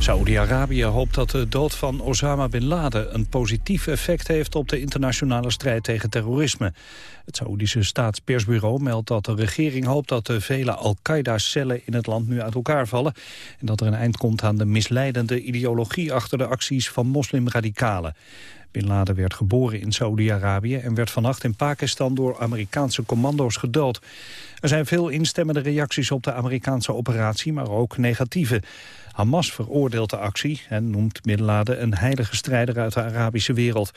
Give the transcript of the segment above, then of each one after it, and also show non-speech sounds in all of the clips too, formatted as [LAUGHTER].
Saoedi-Arabië hoopt dat de dood van Osama Bin Laden een positief effect heeft op de internationale strijd tegen terrorisme. Het Saoedische staatspersbureau meldt dat de regering hoopt dat de vele Al-Qaeda-cellen in het land nu uit elkaar vallen en dat er een eind komt aan de misleidende ideologie achter de acties van moslimradicalen. Bin Laden werd geboren in Saoedi-Arabië en werd vannacht in Pakistan door Amerikaanse commando's gedood. Er zijn veel instemmende reacties op de Amerikaanse operatie, maar ook negatieve. Hamas veroordeelt de actie en noemt Bin een heilige strijder uit de Arabische wereld.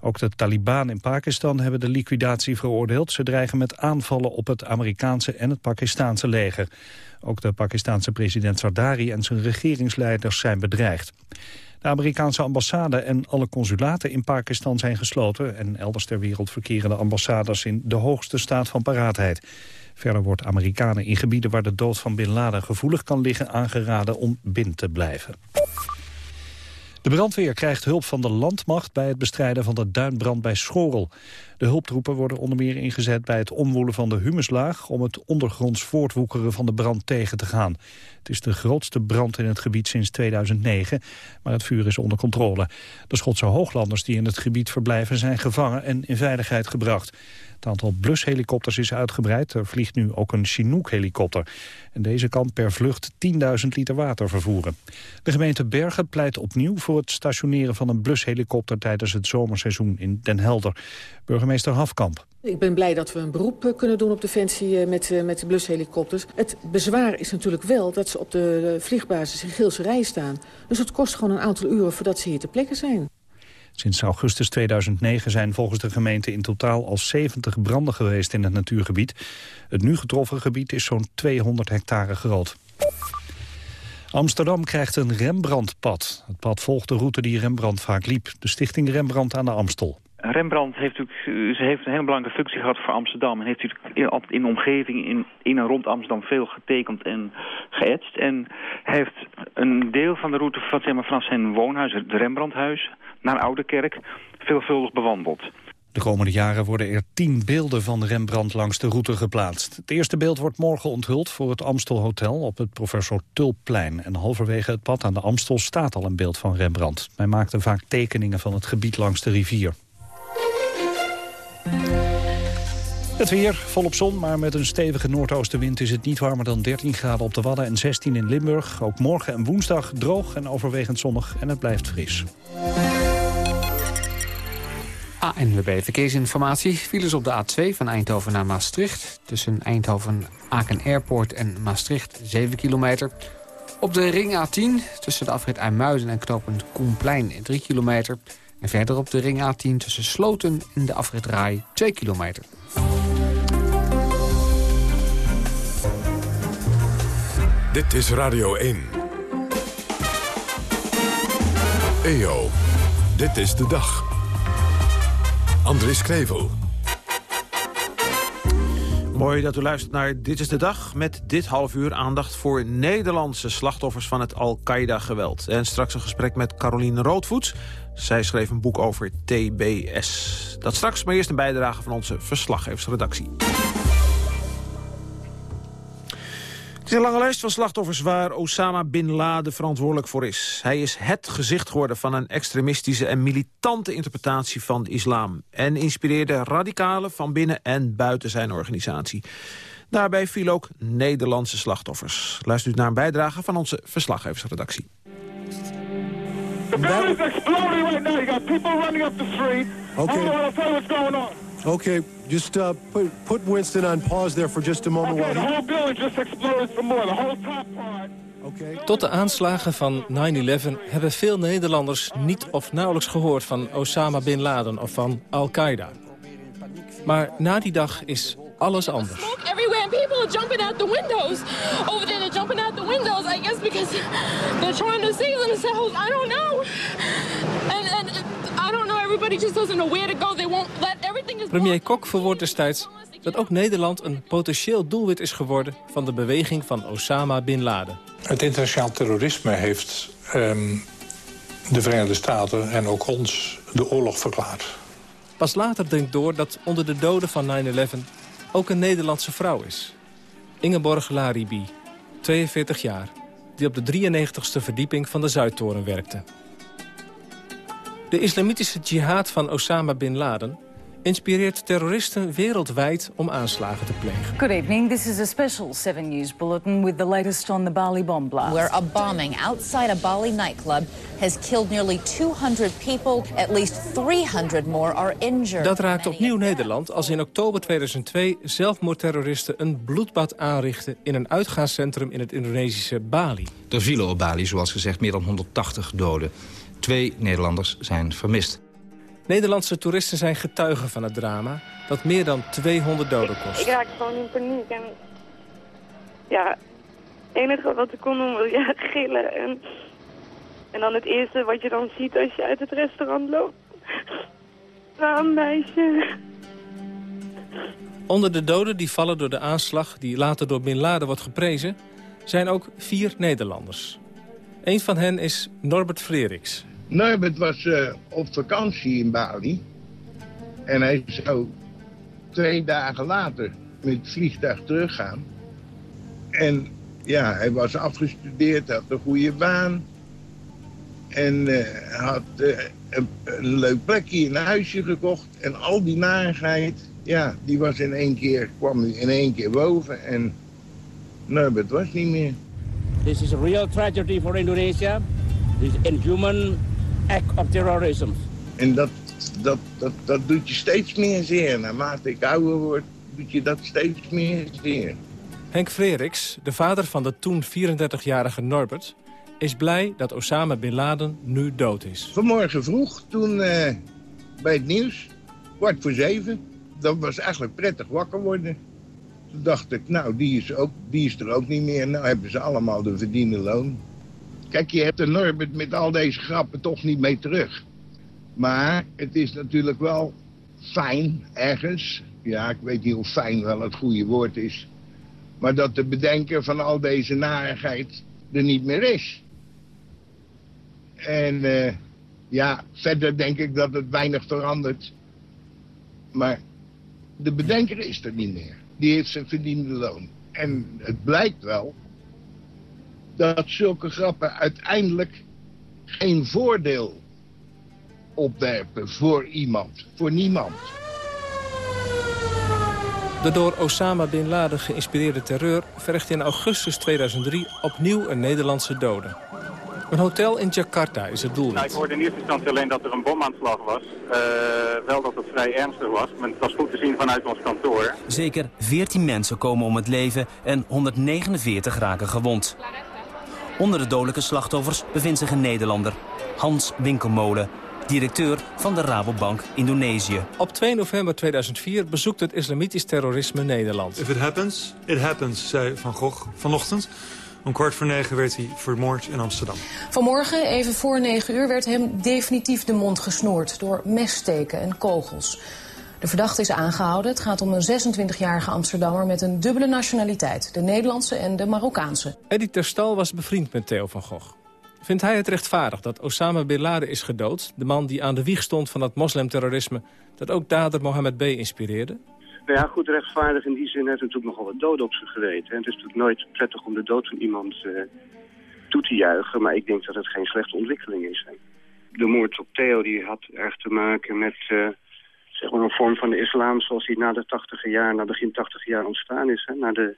Ook de Taliban in Pakistan hebben de liquidatie veroordeeld. Ze dreigen met aanvallen op het Amerikaanse en het Pakistaanse leger. Ook de Pakistaanse president Zardari en zijn regeringsleiders zijn bedreigd. De Amerikaanse ambassade en alle consulaten in Pakistan zijn gesloten... en elders ter wereld verkeren de ambassades in de hoogste staat van paraatheid. Verder wordt Amerikanen in gebieden waar de dood van Bin Laden gevoelig kan liggen... aangeraden om binnen te blijven. De brandweer krijgt hulp van de landmacht bij het bestrijden van de duinbrand bij Schorel. De hulptroepen worden onder meer ingezet bij het omwoelen van de humuslaag... om het ondergronds voortwoekeren van de brand tegen te gaan. Het is de grootste brand in het gebied sinds 2009, maar het vuur is onder controle. De Schotse hooglanders die in het gebied verblijven zijn gevangen en in veiligheid gebracht. Het aantal blushelikopters is uitgebreid. Er vliegt nu ook een Chinook-helikopter. En deze kan per vlucht 10.000 liter water vervoeren. De gemeente Bergen pleit opnieuw voor het stationeren van een blushelikopter... tijdens het zomerseizoen in Den Helder. Burgemeester Hafkamp. Ik ben blij dat we een beroep eh, kunnen doen op Defensie eh, met, eh, met de blushelikopters. Het bezwaar is natuurlijk wel dat ze op de vliegbasis in Geelse Rij staan. Dus het kost gewoon een aantal uren voordat ze hier ter plekke zijn. Sinds augustus 2009 zijn volgens de gemeente in totaal al 70 branden geweest in het natuurgebied. Het nu getroffen gebied is zo'n 200 hectare groot. Amsterdam krijgt een Rembrandtpad. Het pad volgt de route die Rembrandt vaak liep. De stichting Rembrandt aan de Amstel. Rembrandt heeft natuurlijk ze heeft een hele belangrijke functie gehad voor Amsterdam. En heeft natuurlijk in de omgeving in, in en rond Amsterdam veel getekend en geëtst. En hij heeft een deel van de route van, zeg maar, vanaf zijn woonhuis, het Rembrandthuis, naar Oude veelvuldig bewandeld. De komende jaren worden er tien beelden van Rembrandt langs de route geplaatst. Het eerste beeld wordt morgen onthuld voor het Amstel Hotel op het Professor Tulpplein. En halverwege het pad aan de Amstel staat al een beeld van Rembrandt. Hij maakte vaak tekeningen van het gebied langs de rivier. Het weer, volop zon, maar met een stevige noordoostenwind is het niet warmer dan 13 graden op de Wadden en 16 in Limburg. Ook morgen en woensdag droog en overwegend zonnig en het blijft fris. ANWB Verkeersinformatie. Files op de A2 van Eindhoven naar Maastricht. Tussen Eindhoven, Aken Airport en Maastricht 7 kilometer. Op de ring A10 tussen de afrit IJmuiden en knooppunt Koenplein 3 kilometer. En verder op de ring A10 tussen Sloten en de afrit Rai 2 kilometer. Dit is Radio 1. EO, dit is de dag. Andries Krevel. Mooi dat u luistert naar Dit is de Dag... met dit half uur aandacht voor Nederlandse slachtoffers van het Al-Qaeda-geweld. En straks een gesprek met Caroline Roodvoets. Zij schreef een boek over TBS. Dat straks, maar eerst een bijdrage van onze verslaggeversredactie. is een lange lijst van slachtoffers waar Osama Bin Laden verantwoordelijk voor is. Hij is het gezicht geworden van een extremistische en militante interpretatie van de islam. En inspireerde radicalen van binnen en buiten zijn organisatie. Daarbij viel ook Nederlandse slachtoffers. Luistert u naar een bijdrage van onze verslaggeversredactie. The building's exploding right now. You got people running up the street. Okay. I don't tell you what's going on. Okay, just uh, put, put Winston on pause there for just a moment. Okay, the whole building just exploded some more. The whole top part. Okay. Tot de aanslagen van 9-11 hebben veel Nederlanders niet of nauwelijks gehoord van Osama Bin Laden of van Al-Qaeda. Maar na die dag is alles anders. Everywhere and people are jumping out the windows. Over there they're jumping out the windows, I guess because they're trying to save themselves. I don't know. And, and I don't know, everybody just doesn't know where to go. They won't let everything is Premier Kok verwoordt destijds dat ook Nederland een potentieel doelwit is geworden van de beweging van Osama Bin Laden. Het internationaal terrorisme heeft um, de Verenigde Staten en ook ons de oorlog verklaard. Pas later dringt door dat onder de doden van 9-11 ook een Nederlandse vrouw is. Ingeborg Laribi, 42 jaar, die op de 93ste verdieping van de Zuidtoren werkte. De islamitische jihad van Osama Bin Laden inspireert terroristen wereldwijd om aanslagen te plegen. Good evening. This is a special 7 News bulletin with the latest on the Bali bomb blast. Where a bombing outside a Bali nightclub has killed nearly 200 people. At least 300 more are injured. Dat raakt opnieuw Nederland als in oktober 2002 zelfmoordterroristen een bloedbad aanrichten in een uitgaanscentrum in het Indonesische Bali. Er vielen op Bali, zoals gezegd, meer dan 180 doden. Twee Nederlanders zijn vermist. Nederlandse toeristen zijn getuigen van het drama... dat meer dan 200 doden kost. Ik, raak gewoon in paniek. En ja, het enige wat ik kon doen was [LAUGHS] ja, gillen. En, en dan het eerste wat je dan ziet als je uit het restaurant loopt. [LAUGHS] Nou, een meisje. Onder de doden die vallen door de aanslag... die later door Bin Laden wordt geprezen... zijn ook vier Nederlanders. Een van hen is Norbert Freriks. Norbert was uh, op vakantie in Bali. En hij zou twee dagen later met het vliegtuig teruggaan. En ja, hij was afgestudeerd, had een goede baan. En uh, had een, een, leuk plekje, een huisje gekocht. En al die narigheid, ja, die was in één keer, kwam in één keer boven. En Norbert was niet meer. This is a real tragedy for Indonesia. This inhuman act of terrorism. En dat, dat, dat, dat doet je steeds meer zeer. Naarmate ik ouder word, doet je dat steeds meer zeer. Henk Freriks, de vader van de toen 34-jarige Norbert... is blij dat Osama Bin Laden nu dood is. Vanmorgen vroeg, toen uh, bij het nieuws, kwart voor zeven... dat was eigenlijk prettig wakker worden. Toen dacht ik, nou, die is, ook, die is er ook niet meer. Nou hebben ze allemaal de verdiende loon. Kijk, je hebt de Norbert met al deze grappen toch niet mee terug. Maar het is natuurlijk wel fijn, ergens. Ja, ik weet niet of fijn wel het goede woord is. Maar dat de bedenker van al deze narigheid er niet meer is. En uh, ja, verder denk ik dat het weinig verandert. Maar de bedenker is er niet meer. Die heeft zijn verdiende loon. En het blijkt wel dat zulke grappen uiteindelijk geen voordeel opwerpen voor iemand, voor niemand. De door Osama Bin Laden geïnspireerde terreur verrichtte in augustus 2003 opnieuw een Nederlandse dode. Een hotel in Jakarta is het doel. Nou, ik hoorde in eerste instantie alleen dat er een bomaanslag was. Uh, wel dat het vrij ernstig was, maar het was goed te zien vanuit ons kantoor. Zeker 14 mensen komen om het leven en 149 raken gewond. Onder de dodelijke slachtoffers bevindt zich een Nederlander, Hans Winkelmolen, directeur van de Rabobank Indonesië. Op 2 november 2004 bezoekt het islamitisch terrorisme Nederland. If it happens, it happens, zei Van Gogh vanochtend. Om kwart voor negen werd hij vermoord in Amsterdam. Vanmorgen, even voor negen uur, werd hem definitief de mond gesnoerd... door messteken en kogels. De verdachte is aangehouden. Het gaat om een 26-jarige Amsterdammer met een dubbele nationaliteit. De Nederlandse en de Marokkaanse. Eddie Terstal was bevriend met Theo van Gogh. Vindt hij het rechtvaardig dat Osama Bin Laden is gedood? De man die aan de wieg stond van het moslimterrorisme... dat ook dader Mohammed B. inspireerde? Nou ja, goed, rechtvaardig in die zin heeft natuurlijk nogal wat doden op zijn geweten. En het is natuurlijk nooit prettig om de dood van iemand uh, toe te juichen. Maar ik denk dat het geen slechte ontwikkeling is. De moord op Theo die had erg te maken met... Uh, zeg maar een vorm van de islam zoals die na de tachtige jaar, na begin tachtige jaar ontstaan is. Hè? Na de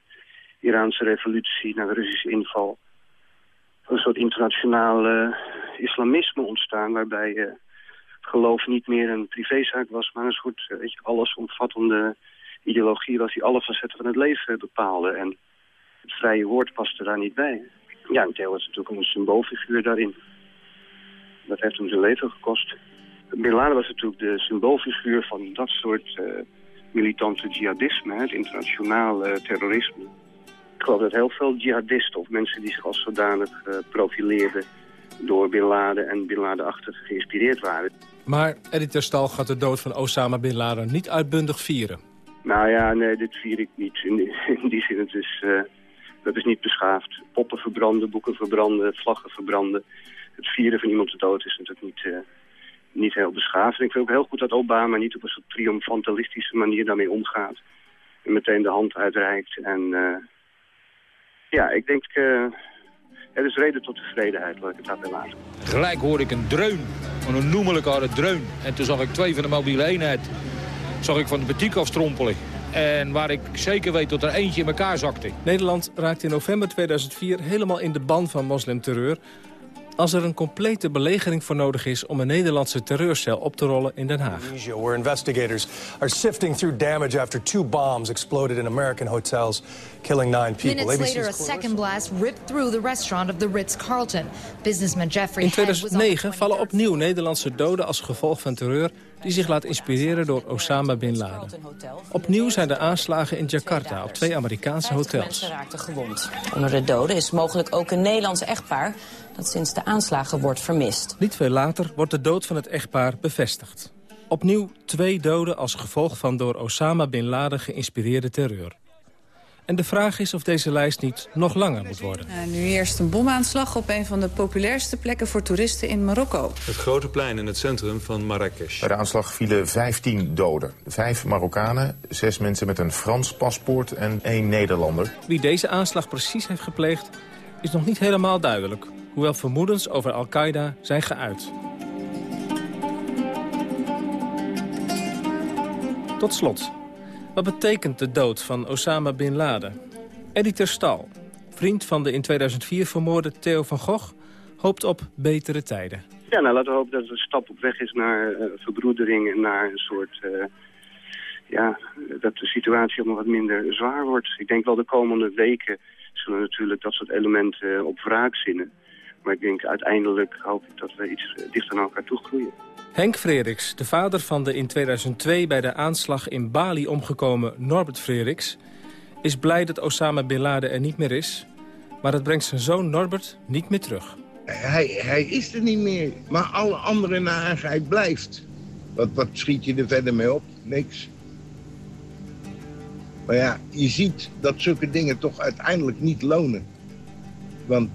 Iraanse revolutie, na de Russische inval. Een soort internationaal uh, islamisme ontstaan waarbij uh, geloof niet meer een privézaak was, maar een soort uh, weet je, allesomvattende ideologie was die alle facetten van het leven bepaalde. En het vrije woord paste daar niet bij. Ja, en Theo was natuurlijk een symboolfiguur daarin. Dat heeft hem zijn leven gekost. Bin Laden was natuurlijk de symboolfiguur van dat soort uh, militante jihadisme, het internationale terrorisme. Ik geloof dat heel veel jihadisten of mensen die zich als zodanig uh, profileerden door Bin Laden en Bin Laden-achtig geïnspireerd waren. Maar Edith Stal gaat de dood van Osama Bin Laden niet uitbundig vieren. Nou ja, nee, dit vier ik niet. In die, [LAUGHS] in die zin, het is, uh, dat is niet beschaafd. Poppen verbranden, boeken verbranden, vlaggen verbranden. Het vieren van iemand de dood is natuurlijk niet, niet heel beschaafd. En ik vind ook heel goed dat Obama niet op een soort triomfantalistische manier daarmee omgaat. meteen de hand uitreikt. En ja, ik denk, er is reden tot tevredenheid, laat ik het daarbij laten. Gelijk hoorde ik een dreun, een onnoemelijke harde dreun. En toen zag ik twee van de mobiele eenheid, zag ik van de betiek afstrompelen. En waar ik zeker weet dat er eentje in elkaar zakte. Nederland raakte in november 2004 helemaal in de ban van moslimterreur als er een complete belegering voor nodig is om een Nederlandse terreurcel op te rollen in Den Haag. Where investigators are sifting through damage after two bombs exploded in American hotels, killing nine people. Minutes later, a second blast ripped through the restaurant of the Ritz-Carlton. Businessman Jeffrey In 2009 vallen opnieuw Nederlandse doden als gevolg van terreur die zich laat inspireren door Osama Bin Laden. Opnieuw zijn de aanslagen in Jakarta op twee Amerikaanse hotels. mensen raakten gewond. Onder de doden is mogelijk ook een Nederlands echtpaar dat sinds de aanslagen wordt vermist. Niet veel later wordt de dood van het echtpaar bevestigd. Opnieuw twee doden als gevolg van door Osama Bin Laden geïnspireerde terreur. En de vraag is of deze lijst niet nog langer moet worden. Uh, nu eerst een bomaanslag op een van de populairste plekken voor toeristen in Marokko. Het grote plein in het centrum van Marrakesh. Bij de aanslag vielen 15 doden. Vijf Marokkanen, zes mensen met een Frans paspoort en één Nederlander. Wie deze aanslag precies heeft gepleegd is nog niet helemaal duidelijk. Hoewel vermoedens over Al-Qaeda zijn geuit. Tot slot, wat betekent de dood van Osama Bin Laden? Eddie Terstal, vriend van de in 2004 vermoorde Theo van Gogh... hoopt op betere tijden. Ja, nou laten we hopen dat het een stap op weg is naar uh, verbroedering... en naar een soort... Uh, ja, dat de situatie allemaal wat minder zwaar wordt. Ik denk wel de komende weken zullen natuurlijk dat soort elementen uh, op wraak zinnen. Maar ik denk uiteindelijk hoop ik dat we iets dichter naar elkaar toe groeien. Henk Frederiks, de vader van de in 2002 bij de aanslag in Bali omgekomen Norbert Frederiks... is blij dat Osama Bin Laden er niet meer is... maar het brengt zijn zoon Norbert niet meer terug. Hij, hij is er niet meer, maar alle andere narigheid blijft. Wat, wat schiet je er verder mee op? Niks. Maar ja, je ziet dat zulke dingen toch uiteindelijk niet lonen. Want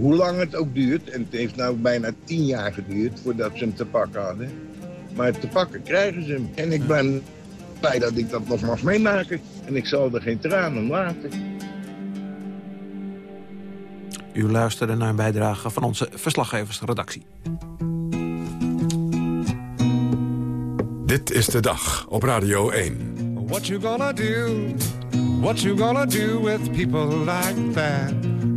hoe lang het ook duurt, en het heeft nou bijna tien jaar geduurd voordat ze hem te pakken hadden. Maar te pakken krijgen ze hem. En ik ben blij dat ik dat nog mag meemaken. En ik zal er geen tranen om laten. U luisterde naar een bijdrage van onze verslaggeversredactie. Dit is de dag op Radio 1. What you gonna do? What you gonna do with people like that?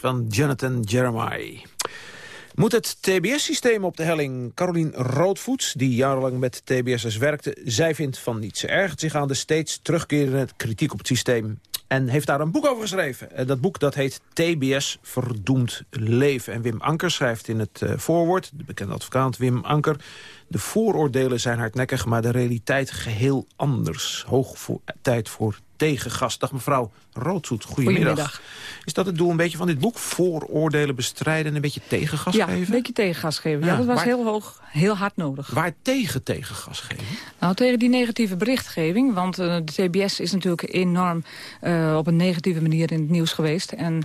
van Jonathan Jeremiah. Moet het TBS-systeem op de helling? Carolien Roodvoets, die jarenlang met TBS'ers werkte... zij vindt van niets. Ze ergert zich aan de steeds terugkerende kritiek op het systeem... en heeft daar een boek over geschreven. En dat boek dat heet TBS Verdoemd Leven. En Wim Anker schrijft in het uh, voorwoord, de bekende advocaat Wim Anker... de vooroordelen zijn hardnekkig, maar de realiteit geheel anders. Hoog voor, tijd voor tegengast. Dag mevrouw Roodzoet, goedemiddag. Goedemiddag. Is dat het doel een beetje van dit boek? Vooroordelen bestrijden en een beetje tegengas ja, geven? een beetje tegengas geven. Ja, Ja, dat was waar- heel hoog, heel hard nodig. Waar tegen tegengas geven? Nou, tegen die negatieve berichtgeving. Want eh, de TBS is natuurlijk enorm eh, op een negatieve manier in het nieuws geweest. En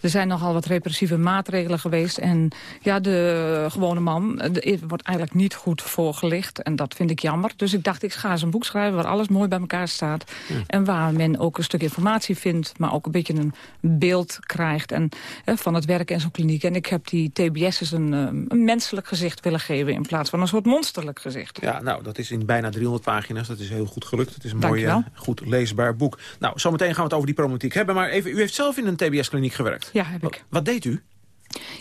er zijn nogal wat repressieve maatregelen geweest. En ja, de gewone man eh, de- wordt eigenlijk niet goed voorgelicht. En dat vind ik jammer. Dus ik dacht, ik ga eens een boek schrijven waar alles mooi bij elkaar staat. En waar men ook een stuk informatie vindt, maar ook een beetje een beeld krijgt en, eh, van het werk in zo'n kliniek. En ik heb die TBS'ers een, eh, een menselijk gezicht willen geven in plaats van een soort monsterlijk gezicht. Ja, nou, dat is in bijna 300 pagina's. Dat is heel goed gelukt. Het is een mooi, eh, goed leesbaar boek. Nou, zometeen gaan we het over die problematiek hebben. Maar even, u heeft zelf in een TBS-kliniek gewerkt. Ja, heb ik. Wat, wat deed u?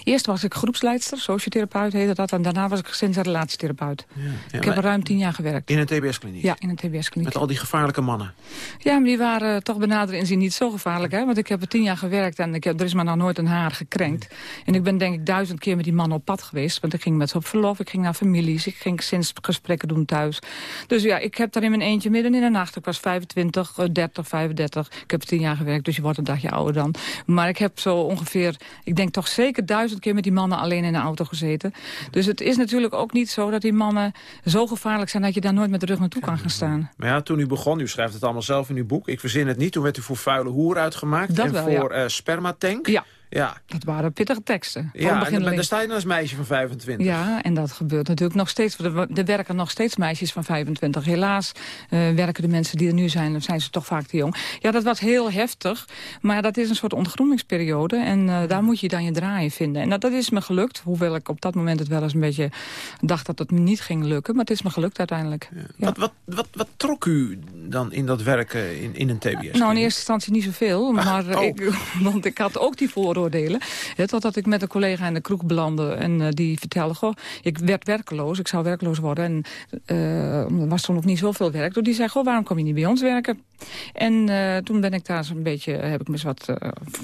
Eerst was ik groepsleidster, sociotherapeut heette dat. En daarna was ik gezins- en relatietherapeut. ik heb er ruim tien jaar gewerkt. In een TBS-kliniek? Ja, in een TBS-kliniek. Met al die gevaarlijke mannen? Ja, maar die waren eh, toch benaderd inzien niet zo gevaarlijk. Hè? Want ik heb er tien jaar gewerkt en ik heb, er is me nog nooit een haar gekrenkt. En ik ben denk ik duizend keer met die mannen op pad geweest. Want ik ging met ze op verlof, ik ging naar families, ik ging gesprekken doen thuis. Dus ja, ik heb daar in mijn eentje midden in de nacht. Ik was 25, eh, 30, 35. Ik heb tien jaar gewerkt, dus je wordt een dagje ouder dan. Maar ik heb zo ongeveer, ik denk toch zeker duizend keer met die mannen alleen in de auto gezeten. Dus het is natuurlijk ook niet zo dat die mannen zo gevaarlijk zijn... dat je daar nooit met de rug naartoe kan gaan staan. Maar ja, toen u begon, u schrijft het allemaal zelf in uw boek. Ik verzin het niet. Toen werd u voor vuile hoer uitgemaakt. Dat en wel, voor ja. eh, spermatank. Ja. Ja, Dat waren pittige teksten. Voor ja en dan, dan sta je als meisje van 25. Ja, en dat gebeurt natuurlijk nog steeds. Er, er werken nog steeds meisjes van 25. Helaas eh, werken de mensen die er nu zijn, dan zijn ze toch vaak te jong. Ja, dat was heel heftig. Maar dat is een soort ontgroeningsperiode. En eh, daar moet je dan je draaien vinden. En dat, dat is me gelukt. Hoewel ik op dat moment het wel eens een beetje dacht dat het me niet ging lukken. Maar het is me gelukt uiteindelijk. Ja. Wat, wat, wat, wat trok u dan in dat werken in, in een TBS? Nou, in eerste instantie niet zoveel. Maar oh. ik, [LAUGHS] want ik had ook die vooroordelen. Hè, totdat ik met een collega in de kroeg belandde. En eh, die vertelde, goh, ik werd werkeloos. Ik zou werkloos worden. En eh, er was toen nog niet zoveel werk. Dus die zei, goh, waarom kom je niet bij ons werken? En eh, toen ben ik daar zo'n beetje, heb ik me eens wat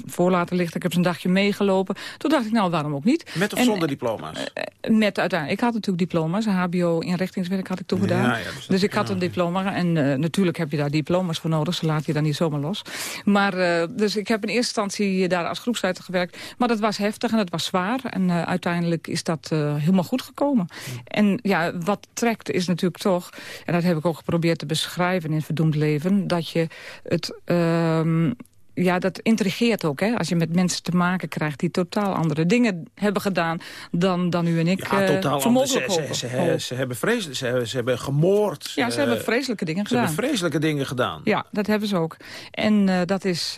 voor laten lichten. Ik heb zo'n dagje meegelopen. Toen dacht ik, nou, waarom ook niet? Met of En, zonder diploma's? met uiteindelijk. Ik had natuurlijk diploma's. HBO-inrichtingswerk had ik toen gedaan. Ja, ja, dus dus ik had een diploma. En natuurlijk heb je daar diploma's voor nodig. Ze laten je dan niet zomaar los. Maar dus ik heb in eerste instantie daar als groepsleider gewerkt. Maar dat was heftig en dat was zwaar. En eh, uiteindelijk is dat eh, helemaal goed gekomen. En ja, wat trekt is natuurlijk toch... en dat heb ik ook geprobeerd te beschrijven in Verdoemd Leven... dat je het... ehm, ja, dat intrigeert ook, hè. Als je met mensen te maken krijgt die totaal andere dingen hebben gedaan... dan, dan u en ik Ja, totaal anders. Ze, ze, ze, ze hebben vreselijk, ze, hebben- ze hebben gemoord. Ja, ze eh, hebben vreselijke dingen Ze gedaan. hebben vreselijke dingen gedaan. Ja, dat hebben ze ook. En eh, dat, is,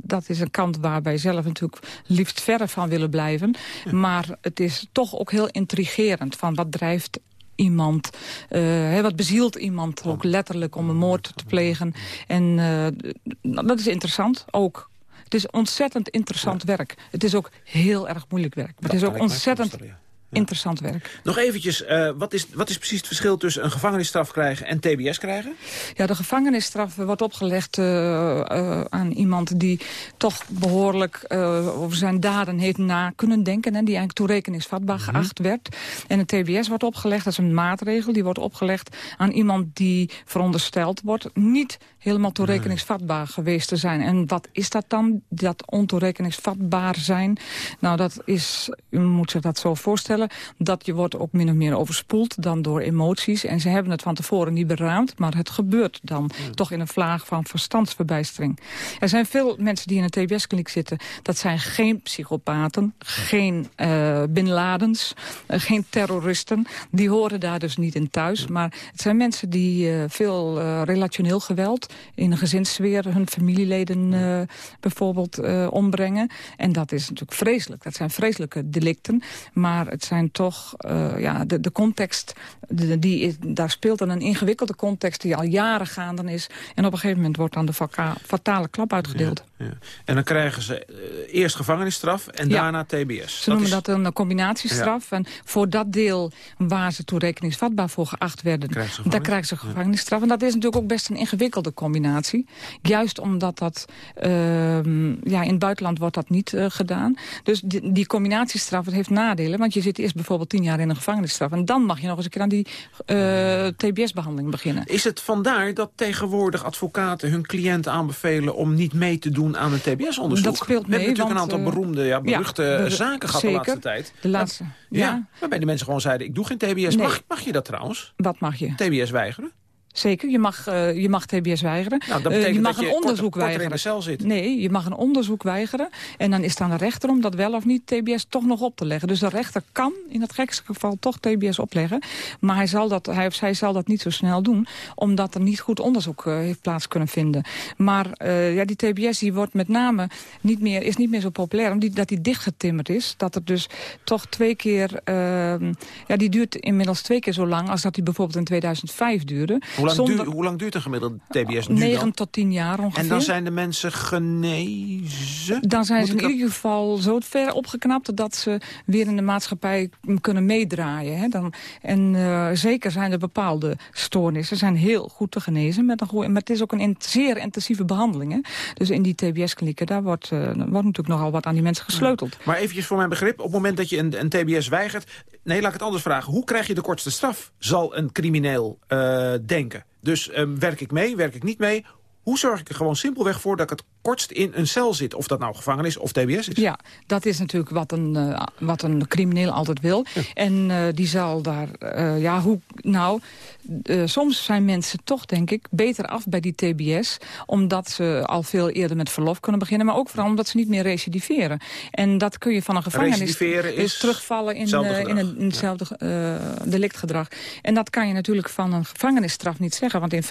dat is een kant waar wij zelf natuurlijk liefst verre van willen blijven. Maar het is toch ook heel intrigerend van wat drijft iemand, eh, wat bezielt iemand ook letterlijk om een moord te plegen. En eh, dat is interessant ook. Het is ontzettend interessant werk. Het is ook heel erg moeilijk werk. Maar het is ook ontzettend interessant werk. Nog eventjes, eh, wat, is, wat is precies het verschil tussen een gevangenisstraf krijgen en TBS krijgen? Ja, de gevangenisstraf wordt opgelegd eh, eh, aan iemand die toch behoorlijk eh, over zijn daden heeft na kunnen denken. En die eigenlijk toerekeningsvatbaar geacht werd. En een TBS wordt opgelegd, dat is een maatregel, die wordt opgelegd aan iemand die verondersteld wordt niet helemaal toerekeningsvatbaar geweest te zijn. En wat is dat dan, dat ontoerekeningsvatbaar zijn? Nou, dat is, u moet zich dat zo voorstellen, dat je wordt ook min of meer overspoeld dan door emoties. En ze hebben het van tevoren niet beraamd, maar het gebeurt dan toch in een vlaag van verstandsverbijstering. Er zijn veel mensen die in een TBS-kliniek zitten, dat zijn geen psychopaten, geen uh, Bin Ladens, uh, geen terroristen. Die horen daar dus niet in thuis. Maar het zijn mensen die uh, veel relationeel geweld in een gezinssfeer hun familieleden uh, bijvoorbeeld uh, ombrengen. En dat is natuurlijk vreselijk. Dat zijn vreselijke delicten. Maar het zijn toch, uh, ja, de, de context de- die is, daar speelt dan een ingewikkelde context die al jaren gaande is. En op een gegeven moment wordt dan de fatale klap uitgedeeld. Ja. En dan krijgen ze eh, eerst gevangenisstraf en Ja. daarna TBS. Ze noemen is- dat een combinatiestraf. En voor dat deel waar ze toerekeningsvatbaar voor geacht werden... Krijgen daar krijgen ze gevangenisstraf. En dat is natuurlijk ook best een ingewikkelde combinatie. Juist omdat dat... ehm, ja, in het buitenland wordt dat niet eh, gedaan. Dus die, die combinatiestraf heeft nadelen. Want je zit eerst bijvoorbeeld tien jaar in een gevangenisstraf. En dan mag je nog eens een keer aan die eh, TBS-behandeling beginnen. Is het vandaar dat tegenwoordig advocaten hun cliënten aanbevelen... om niet mee te doen aan een TBS-onderzoek? Dat speelt We hebben mee, natuurlijk een aantal eh, beroemde, ja, beruchte ja, beru- zaken gehad zeker. de laatste tijd. De laatste, ja. ja. Waarbij de mensen gewoon zeiden, ik doe geen TBS. Nee. Mag, mag je dat trouwens? Wat mag je? TBS weigeren? Zeker, je mag, eh, je mag TBS weigeren. Nou, dat Eh, je mag dat je een korter- onderzoek korter in weigeren. de cel zit. Nee, je mag een onderzoek weigeren. En dan is het aan de rechter om dat wel of niet TBS toch nog op te leggen. Dus de rechter kan in het gekste geval toch TBS opleggen. Maar hij, zal dat, hij of zij zal dat niet zo snel doen. Omdat er niet goed onderzoek eh, heeft plaats kunnen vinden. Maar ja, die TBS die wordt met name niet meer, is niet meer zo populair. Omdat die, dat die dichtgetimmerd is. Dat er dus toch twee keer... ehm, ja, die duurt inmiddels twee keer zo lang als dat die bijvoorbeeld in 2005 duurde. Hoe lang, Zonder- duur- hoe lang duurt een gemiddelde TBS nu 9 dan? tot 10 jaar ongeveer. En dan zijn de mensen genezen? Dan zijn Moet ze in ieder geval zo ver opgeknapt... dat ze weer in de maatschappij kunnen meedraaien. Hè? Dan, en eh, zeker zijn er bepaalde stoornissen zijn heel goed te genezen. Met een goeie, maar het is ook een in- zeer intensieve behandeling. Hè? Dus in die TBS-klinieken, daar wordt, eh, wordt natuurlijk nogal wat aan die mensen gesleuteld. Maar eventjes voor mijn begrip, op het moment dat je een, een TBS weigert... Nee, laat ik het anders vragen. Hoe krijg je de kortste straf, zal een crimineel eh, denken? Dus ehm, werk ik mee, werk ik niet mee? Hoe zorg ik er gewoon simpelweg voor dat ik het kortst in een cel zit? Of dat nou gevangenis of TBS is? Ja, dat is natuurlijk wat een, eh, wat een crimineel altijd wil. En eh, die zal daar, eh, ja, hoe, nou, soms zijn mensen toch, denk ik, beter af bij die TBS. Omdat ze al veel eerder met verlof kunnen beginnen. Maar ook vooral omdat ze niet meer recidiveren. En dat kun je van een gevangenis... Recidiveren is terugvallen in, hetzelfde eh, in, gedrag. een, in hetzelfde delictgedrag. En dat kan je natuurlijk van een gevangenisstraf niet zeggen. Want in 50%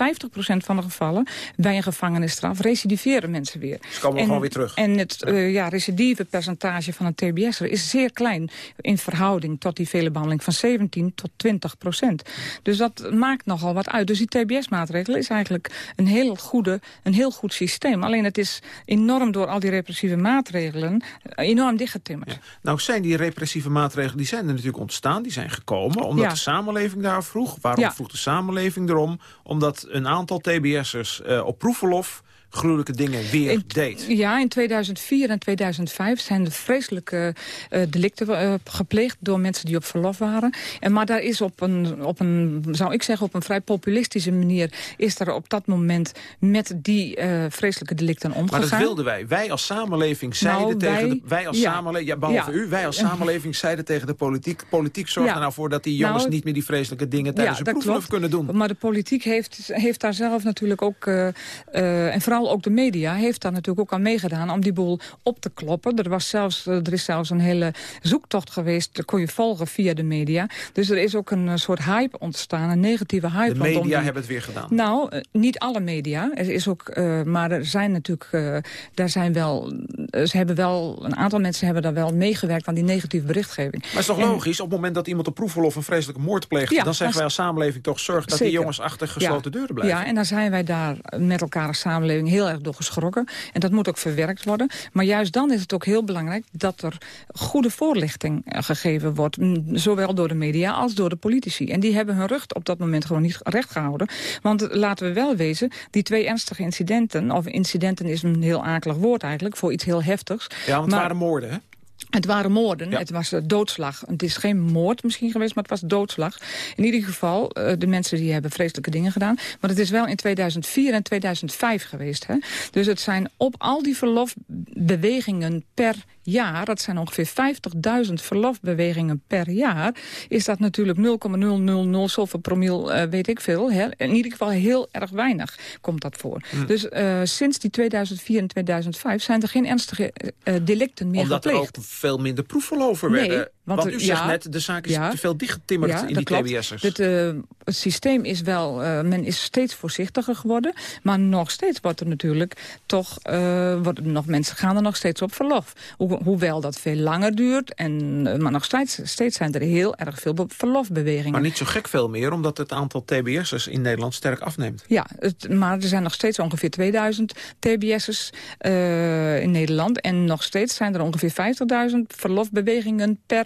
van de gevallen bij een gevangenisstraf recidiveren mensen weer. Ze komen en, gewoon weer terug. En het eh, ja, recidivepercentage van een TBS'er is zeer klein... in verhouding tot die vele behandeling van 17 tot 20 procent. Dus dat maakt nogal wat uit. Dus die TBS-maatregel is eigenlijk een heel, goede, een heel goed systeem. Alleen het is enorm door al die repressieve maatregelen... eh, enorm dichtgetimmerd. Nou zijn die repressieve maatregelen die zijn er natuurlijk ontstaan. Die zijn gekomen omdat Ja. de samenleving daar vroeg. Waarom Ja. vroeg de samenleving erom? Omdat een aantal TBS'ers eh, op proefverlof gruwelijke dingen weer In- deed. Ja, in 2004 en 2005 zijn er vreselijke eh, delicten eh, gepleegd door mensen die op verlof waren. En, maar daar is op een, op een, zou ik zeggen, op een vrij populistische manier... is er op dat moment met die eh, vreselijke delicten omgegaan. Maar dat wilden wij. Wij als samenleving zeiden Nou, tegen wij- de... Wij als ja. samenleving, ja, behalve Ja. u, wij als samenleving zeiden tegen de politiek... politiek zorg Ja. er nou voor dat die jongens Nou, niet meer die vreselijke dingen tijdens hun klopt. kunnen doen. Maar de politiek heeft, heeft daar zelf natuurlijk ook... en vooral ook de media heeft daar natuurlijk ook aan meegedaan... om die boel op te kloppen. Er, was zelfs, eh, er is zelfs een hele zoektocht geweest. Dat kon je volgen via de media. Dus er is ook een eh, soort hype ontstaan. Een negatieve hype. De media die- hebben het weer gedaan. Nou, eh, niet alle media. Er is ook, eh, maar er zijn natuurlijk, eh, daar zijn wel, eh, ze hebben wel, een aantal mensen hebben daar wel meegewerkt aan die negatieve berichtgeving. Maar het is toch En- logisch, op het moment dat iemand op proefverlof een vreselijke moord pleegt... Ja, dan zeggen wij als samenleving toch zorg dat Zeker. die jongens achter gesloten Ja. deuren blijven. Ja, en daar zijn wij daar met elkaar als samenleving heel erg door geschrokken. En dat moet ook verwerkt worden. Maar juist dan is het ook heel belangrijk dat er goede voorlichting eh, gegeven wordt. mm, Zowel door de media als door de politici. En die hebben hun rug op dat moment gewoon niet recht gehouden. Want laten we wel wezen, die twee ernstige incidenten... of incidenten is een heel akelig woord eigenlijk, voor iets heel heftigs. Ja, want het Maar- waren moorden, hè? Het waren moorden, Ja. het was eh, doodslag. Het is geen moord misschien geweest, maar het was doodslag. In ieder geval, eh, de mensen die hebben vreselijke dingen gedaan. Maar het is wel in 2004 en 2005 geweest. Hè? Dus het zijn op al die verlofbewegingen per jaar... dat zijn ongeveer 50.000 verlofbewegingen per jaar... is dat natuurlijk 0,000 zoveel promiel, eh, weet ik veel. Hè? In ieder geval heel erg weinig komt dat voor. Hm. Dus eh, sinds die 2004 en 2005 zijn er geen ernstige eh, delicten meer Omdat er gepleegd. ook veel minder proefverloven Nee, werden Want, u eh, zegt ja, net, de zaak is ja, te veel dichtgetimmerd ja, in die. TBS'ers. Het, eh, het systeem is wel, eh, men is steeds voorzichtiger geworden. Maar nog steeds wordt er natuurlijk toch, eh, worden nog mensen gaan er nog steeds op verlof. Ho hoewel dat veel langer duurt. En, eh, maar nog steeds, steeds zijn er heel erg veel be- verlofbewegingen. Maar niet zo gek veel meer, omdat het aantal TBS'ers in Nederland sterk afneemt. Ja, het, maar er zijn nog steeds ongeveer 2000 TBS'ers eh, in Nederland. En nog steeds zijn er ongeveer 50.000 verlofbewegingen per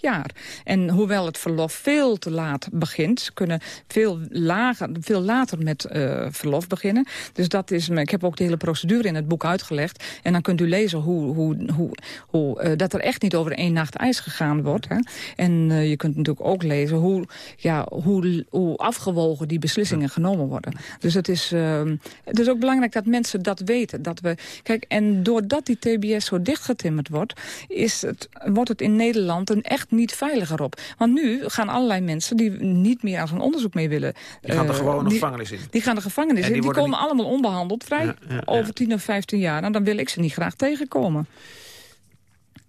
jaar. En hoewel het verlof veel te laat begint... ze kunnen veel, lager, veel later met eh, verlof beginnen. Dus dat is, ik heb ook de hele procedure in het boek uitgelegd. En dan kunt u lezen hoe, hoe, hoe, hoe, eh, dat er echt niet over één nacht ijs gegaan wordt. Hè. En eh, je kunt natuurlijk ook lezen hoe, ja, hoe, hoe afgewogen die beslissingen genomen worden. Dus het is, eh, het is ook belangrijk dat mensen dat weten. Dat we, kijk, en doordat die TBS zo dichtgetimmerd wordt... Is het, wordt het in Nederland een echt niet veiliger op. Want nu gaan allerlei mensen die niet meer aan zo'n onderzoek mee willen... Die gaan de eh, gewone die- gevangenis in. Die gaan de gevangenis En in. die komen allemaal onbehandeld vrij Ja, ja, ja. over 10 of 15 jaar. En dan wil ik ze niet graag tegenkomen.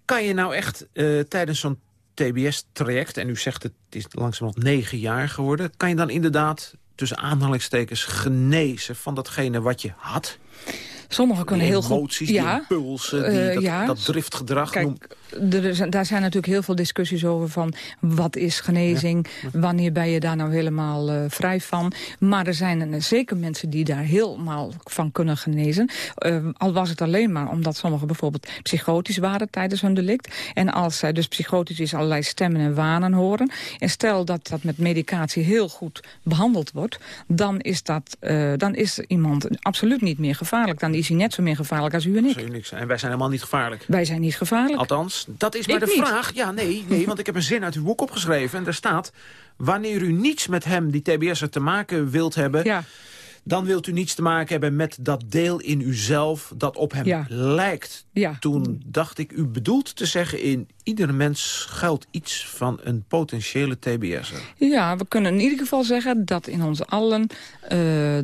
Kan je nou echt eh, tijdens zo'n TBS-traject... en u zegt het is langzamerhand negen jaar geworden... kan je dan inderdaad tussen aanhalingstekens genezen van datgene wat je had? Sommigen kunnen Die heel goed... emoties, die impulsen, die- eh, dat- ja. dat driftgedrag, noem- Kijk, er daar zijn natuurlijk heel veel discussies over van... wat is genezing, wanneer ben je daar nou helemaal eh, vrij van. Maar er zijn zeker mensen die daar helemaal van kunnen genezen. Eh, al was het alleen maar omdat sommigen bijvoorbeeld psychotisch waren tijdens hun delict. En als zij dus psychotisch is allerlei stemmen en wanen horen. En stel dat dat met medicatie heel goed behandeld wordt... dan is, dat, dan is iemand absoluut niet meer gevaarlijk. Dan is hij net zo meer gevaarlijk als u en ik. Niks. En wij zijn helemaal niet gevaarlijk. Wij zijn niet gevaarlijk. Althans, dat is maar Ik de niet. vraag. Ja, nee, nee, want ik heb een zin uit uw boek opgeschreven. En daar staat, wanneer u niets met hem, die TBS'er, te maken wilt hebben... dan wilt u niets te maken hebben met dat deel in uzelf dat op hem Ja. lijkt. Ja. Toen dacht ik, u bedoelt te zeggen... in ieder mens schuilt iets van een potentiële TBS'er. Ja, we kunnen in ieder geval zeggen dat in ons allen eh,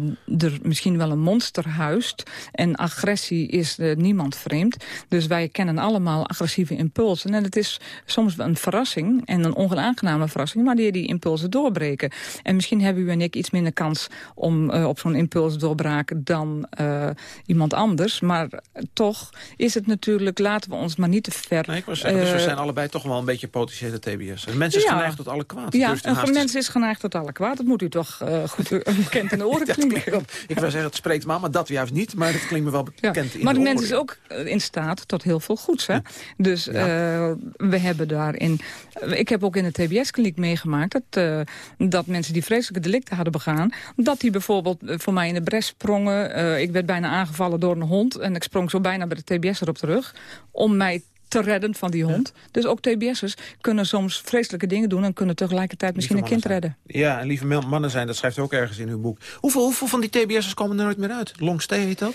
er misschien wel een monster huist. En agressie is eh, niemand vreemd. Dus wij kennen allemaal agressieve impulsen. En het is soms een verrassing en een onaangename verrassing... wanneer die impulsen doorbreken. En misschien hebben u en ik iets minder kans om eh, op zo'n impuls te doorbraken... dan iemand anders. Maar toch is het natuurlijk, laten we ons maar niet te ver... Nee, ik zeggen, dus we zijn allebei toch wel een beetje potentiële TBS'er. Een mens is Ja. geneigd tot alle kwaad. Ja, een mens is geneigd tot alle kwaad. Dat moet u toch goed bekend in de oren [LAUGHS] klinken. Ik wil zeggen, het spreekt me aan, maar dat juist niet. Maar dat klinkt me wel bekend in maar de de mens is ook eh, in staat tot heel veel goeds. Hè? Dus eh, we hebben daarin... Ik heb ook in de TBS-kliniek meegemaakt... Dat, eh, dat mensen die vreselijke delicten hadden begaan... dat die bijvoorbeeld voor mij in de bres sprongen. Ik werd bijna aangevallen door een hond... en ik sprong zo bijna bij de TBS erop terug... om mij te redden van die hond. Dus ook TBS'ers kunnen soms vreselijke dingen doen... en kunnen tegelijkertijd misschien een kind redden. Ja, en lieve mannen zijn, dat schrijft ook ergens in uw boek. Hoeveel, hoeveel van die TBS'ers komen er nooit meer uit? Long stay heet dat?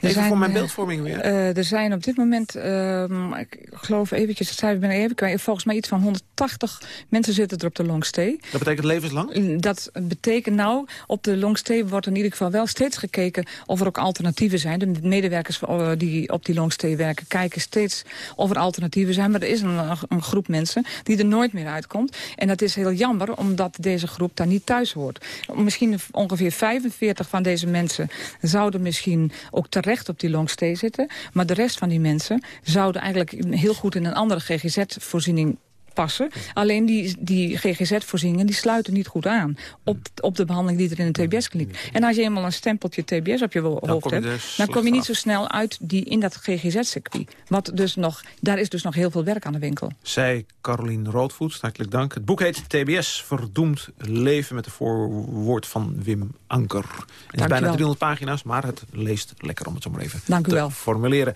Even zijn, voor mijn eh, beeldvorming weer. Eh, er zijn op dit moment, ehm, ik geloof eventjes, het cijfer ben ik even kwijt, volgens mij iets van 180 mensen zitten er op de long stay. dat betekent levenslang? Dat betekent nou, op de long stay wordt in ieder geval wel steeds gekeken of er ook alternatieven zijn. De medewerkers eh, die op die long stay werken kijken steeds of er alternatieven zijn. Maar er is een, een groep mensen die er nooit meer uitkomt. En dat is heel jammer, omdat deze groep daar niet thuis hoort. Misschien ongeveer 45 van deze mensen zouden misschien ook terecht op die long stay zitten. Maar de rest van die mensen zouden eigenlijk heel goed in een andere GGZ-voorziening passen. Alleen die, die GGZ-voorzieningen die sluiten niet goed aan op, op de behandeling die er in de TBS-kliniek. En als je eenmaal een stempeltje TBS op je ho- hoofd hebt, er dan kom je niet zo snel uit die, in dat GGZ-circuit. Wat dus nog, daar is dus nog heel veel werk aan de winkel. Zij Carolien Roodvoet, hartelijk dank. Het boek heet TBS, Verdoemd Leven... met een voorwoord van Wim Anker. Het is bijna wel. 300 pagina's, maar het leest lekker om het zo maar even Dank u te wel. formuleren.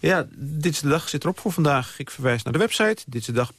Ja, dit is de dag zit erop voor vandaag. Ik verwijs naar de website, dit is de dag.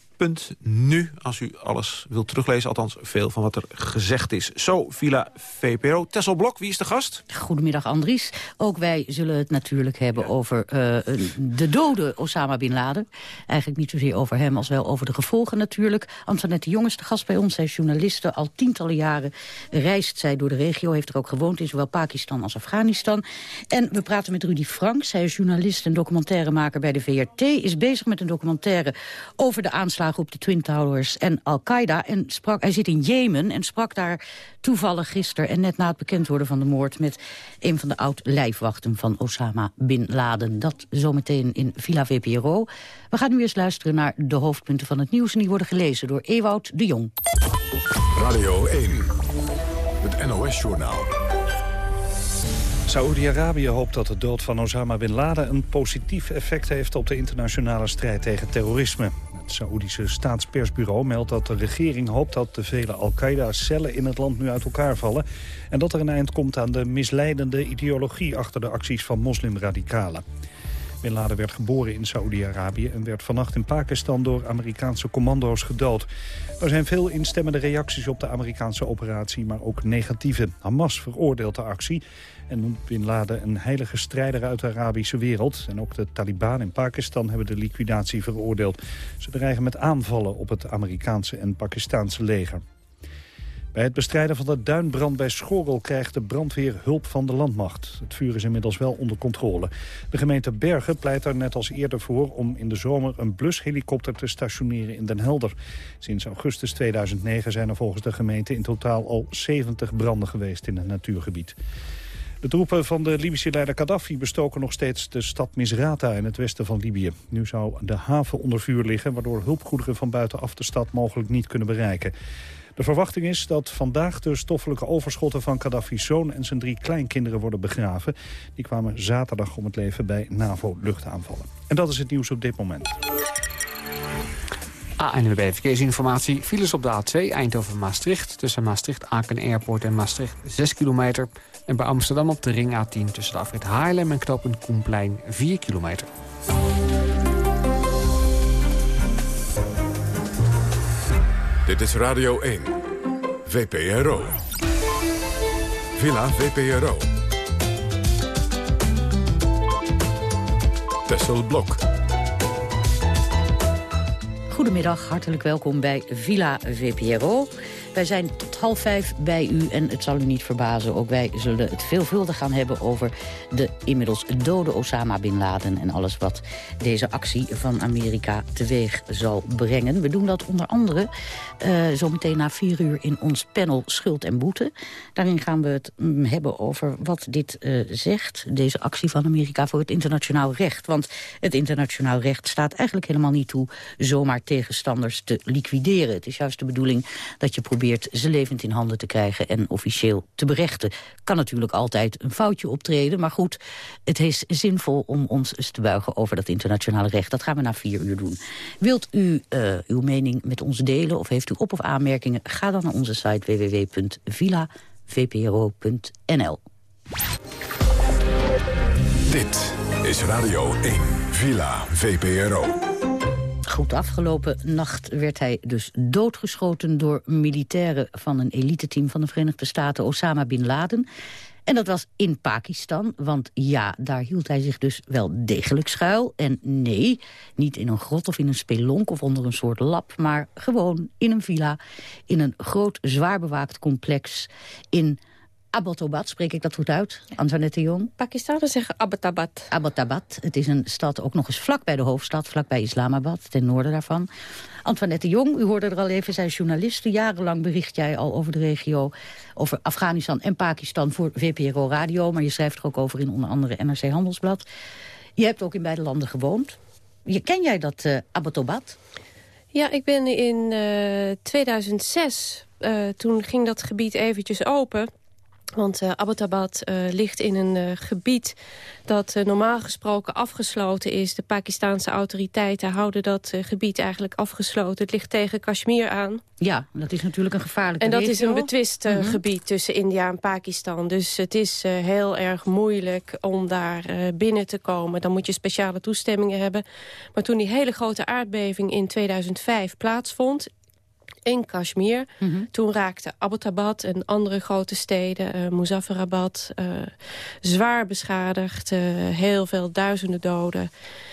Nu, als u alles wilt teruglezen, althans veel van wat er gezegd is. Zo, Villa VPRO. Tessel Blok, wie is de gast? Goedemiddag Andries. Ook wij zullen het natuurlijk hebben over eh, de dode Osama Bin Laden. Eigenlijk niet zozeer over hem als wel over de gevolgen natuurlijk. Antoinette de Jong is de gast bij ons. Zij is journaliste. Al tientallen jaren reist zij door de regio. Heeft er ook gewoond in zowel Pakistan als Afghanistan. En we praten met Rudy Frank. Zij is journalist en documentairemaker bij de VRT. Is bezig met een documentaire over de aanslagen aanslagen op de Twin Towers en Al-Qaeda. En sprak, hij zit in Jemen en sprak daar toevallig gisteren... en net na het bekend worden van de moord... met een van de oud-lijfwachten van Osama Bin Laden. Dat zometeen in Villa VPRO. We gaan nu eens luisteren naar de hoofdpunten van het nieuws... en die worden gelezen door Ewout de Jong. Radio 1, het NOS-journaal. Saoedi-Arabië hoopt dat de dood van Osama Bin Laden een positief effect heeft op de internationale strijd tegen terrorisme. Het Saoedische staatspersbureau meldt dat de regering hoopt dat de vele Al-Qaeda-cellen in het land nu uit elkaar vallen en dat er een eind komt aan de misleidende ideologie achter de acties van moslimradicalen. Bin Laden werd geboren in Saoedi-Arabië en werd vannacht in Pakistan door Amerikaanse commando's gedood. Er zijn veel instemmende reacties op de Amerikaanse operatie, maar ook negatieve. Hamas veroordeelt de actie en noemt Bin Laden een heilige strijder uit de Arabische wereld. En ook de Taliban in Pakistan hebben de liquidatie veroordeeld. Ze dreigen met aanvallen op het Amerikaanse en Pakistaanse leger. Bij het bestrijden van de duinbrand bij Schorrel krijgt de brandweer hulp van de landmacht. Het vuur is inmiddels wel onder controle. De gemeente Bergen pleit er net als eerder voor om in de zomer een blushelikopter te stationeren in Den Helder. Sinds augustus 2009 zijn er volgens de gemeente in totaal al 70 branden geweest in het natuurgebied. De troepen van de Libische leider Gaddafi bestoken nog steeds de stad Misrata in het westen van Libië. Nu zou de haven onder vuur liggen, waardoor hulpgoederen van buitenaf de stad mogelijk niet kunnen bereiken. De verwachting is dat vandaag de stoffelijke overschotten van Gaddafi's zoon en zijn drie kleinkinderen worden begraven. Die kwamen zaterdag om het leven bij NAVO-luchtaanvallen. En dat is het nieuws op dit moment. ANWB Verkeersinformatie. Files op de A2 Eindhoven-Maastricht. Tussen Maastricht-Aken Airport en Maastricht 6 kilometer. En bij Amsterdam op de ring A10 tussen de afrit Haarlem en knooppunt Koenplein 4 kilometer. Dit is Radio 1. VPRO. Villa VPRO. Tessel Blok. Goedemiddag, hartelijk welkom bij Villa VPRO. Wij zijn half vijf bij u en het zal u niet verbazen. Ook wij zullen het veelvuldig gaan hebben over de inmiddels dode Osama Bin Laden... en alles wat deze actie van Amerika teweeg zal brengen. We doen dat onder andere uh, zometeen na vier uur in ons panel Schuld en Boete. Daarin gaan we het mm, hebben over wat dit uh, zegt, deze actie van Amerika voor het internationaal recht. Want het internationaal recht staat eigenlijk helemaal niet toe zomaar tegenstanders te liquideren. Het is juist de bedoeling dat je probeert ze in handen te krijgen en officieel te berechten. Kan natuurlijk altijd een foutje optreden, maar goed, het is zinvol om ons eens te buigen over dat internationale recht. Dat gaan we na vier uur doen. Wilt u uh, uw mening met ons delen of heeft u op- of aanmerkingen? Ga dan naar onze site www.villavpro.nl. Dit is Radio 1, Villa VPRO. Goed, afgelopen nacht werd hij dus doodgeschoten door militairen van een eliteteam van de Verenigde Staten, Osama Bin Laden. En dat was in Pakistan, want ja, daar hield hij zich dus wel degelijk schuil. En nee, niet in een grot of in een spelonk of onder een soort lab... maar gewoon in een villa, in een groot, zwaar bewaakt complex... in Abbottabad, spreek ik dat goed uit? Antoinette de Jong? Pakistaners zeggen Abbottabad. Abbottabad. Het is een stad ook nog eens vlak bij de hoofdstad, vlak bij Islamabad, ten noorden daarvan. Antoinette de Jong, u hoorde er al even, zij journalisten. Jarenlang bericht jij al over de regio, over Afghanistan en Pakistan voor VPRO Radio. Maar je schrijft er ook over in onder andere NRC Handelsblad. Je hebt ook in beide landen gewoond. Je, ken jij dat uh, Abbottabad? Ja, ik ben in uh, 2006, uh, toen ging dat gebied eventjes open... Want uh, Abbottabad uh, ligt in een uh, gebied dat normaal gesproken afgesloten is. De Pakistanse autoriteiten houden dat gebied eigenlijk afgesloten. Het ligt tegen Kashmir aan. Ja, dat is natuurlijk een gevaarlijk En dat is een betwist -hmm. gebied tussen India en Pakistan. Dus het is heel erg moeilijk om daar binnen te komen. Dan moet je speciale toestemmingen hebben. Maar toen die hele grote aardbeving in 2005 plaatsvond in Kashmir. Mm -hmm. Toen raakte Abbottabad en andere grote steden, uh, Muzaffarabad, uh, zwaar beschadigd. Uh, heel veel duizenden doden.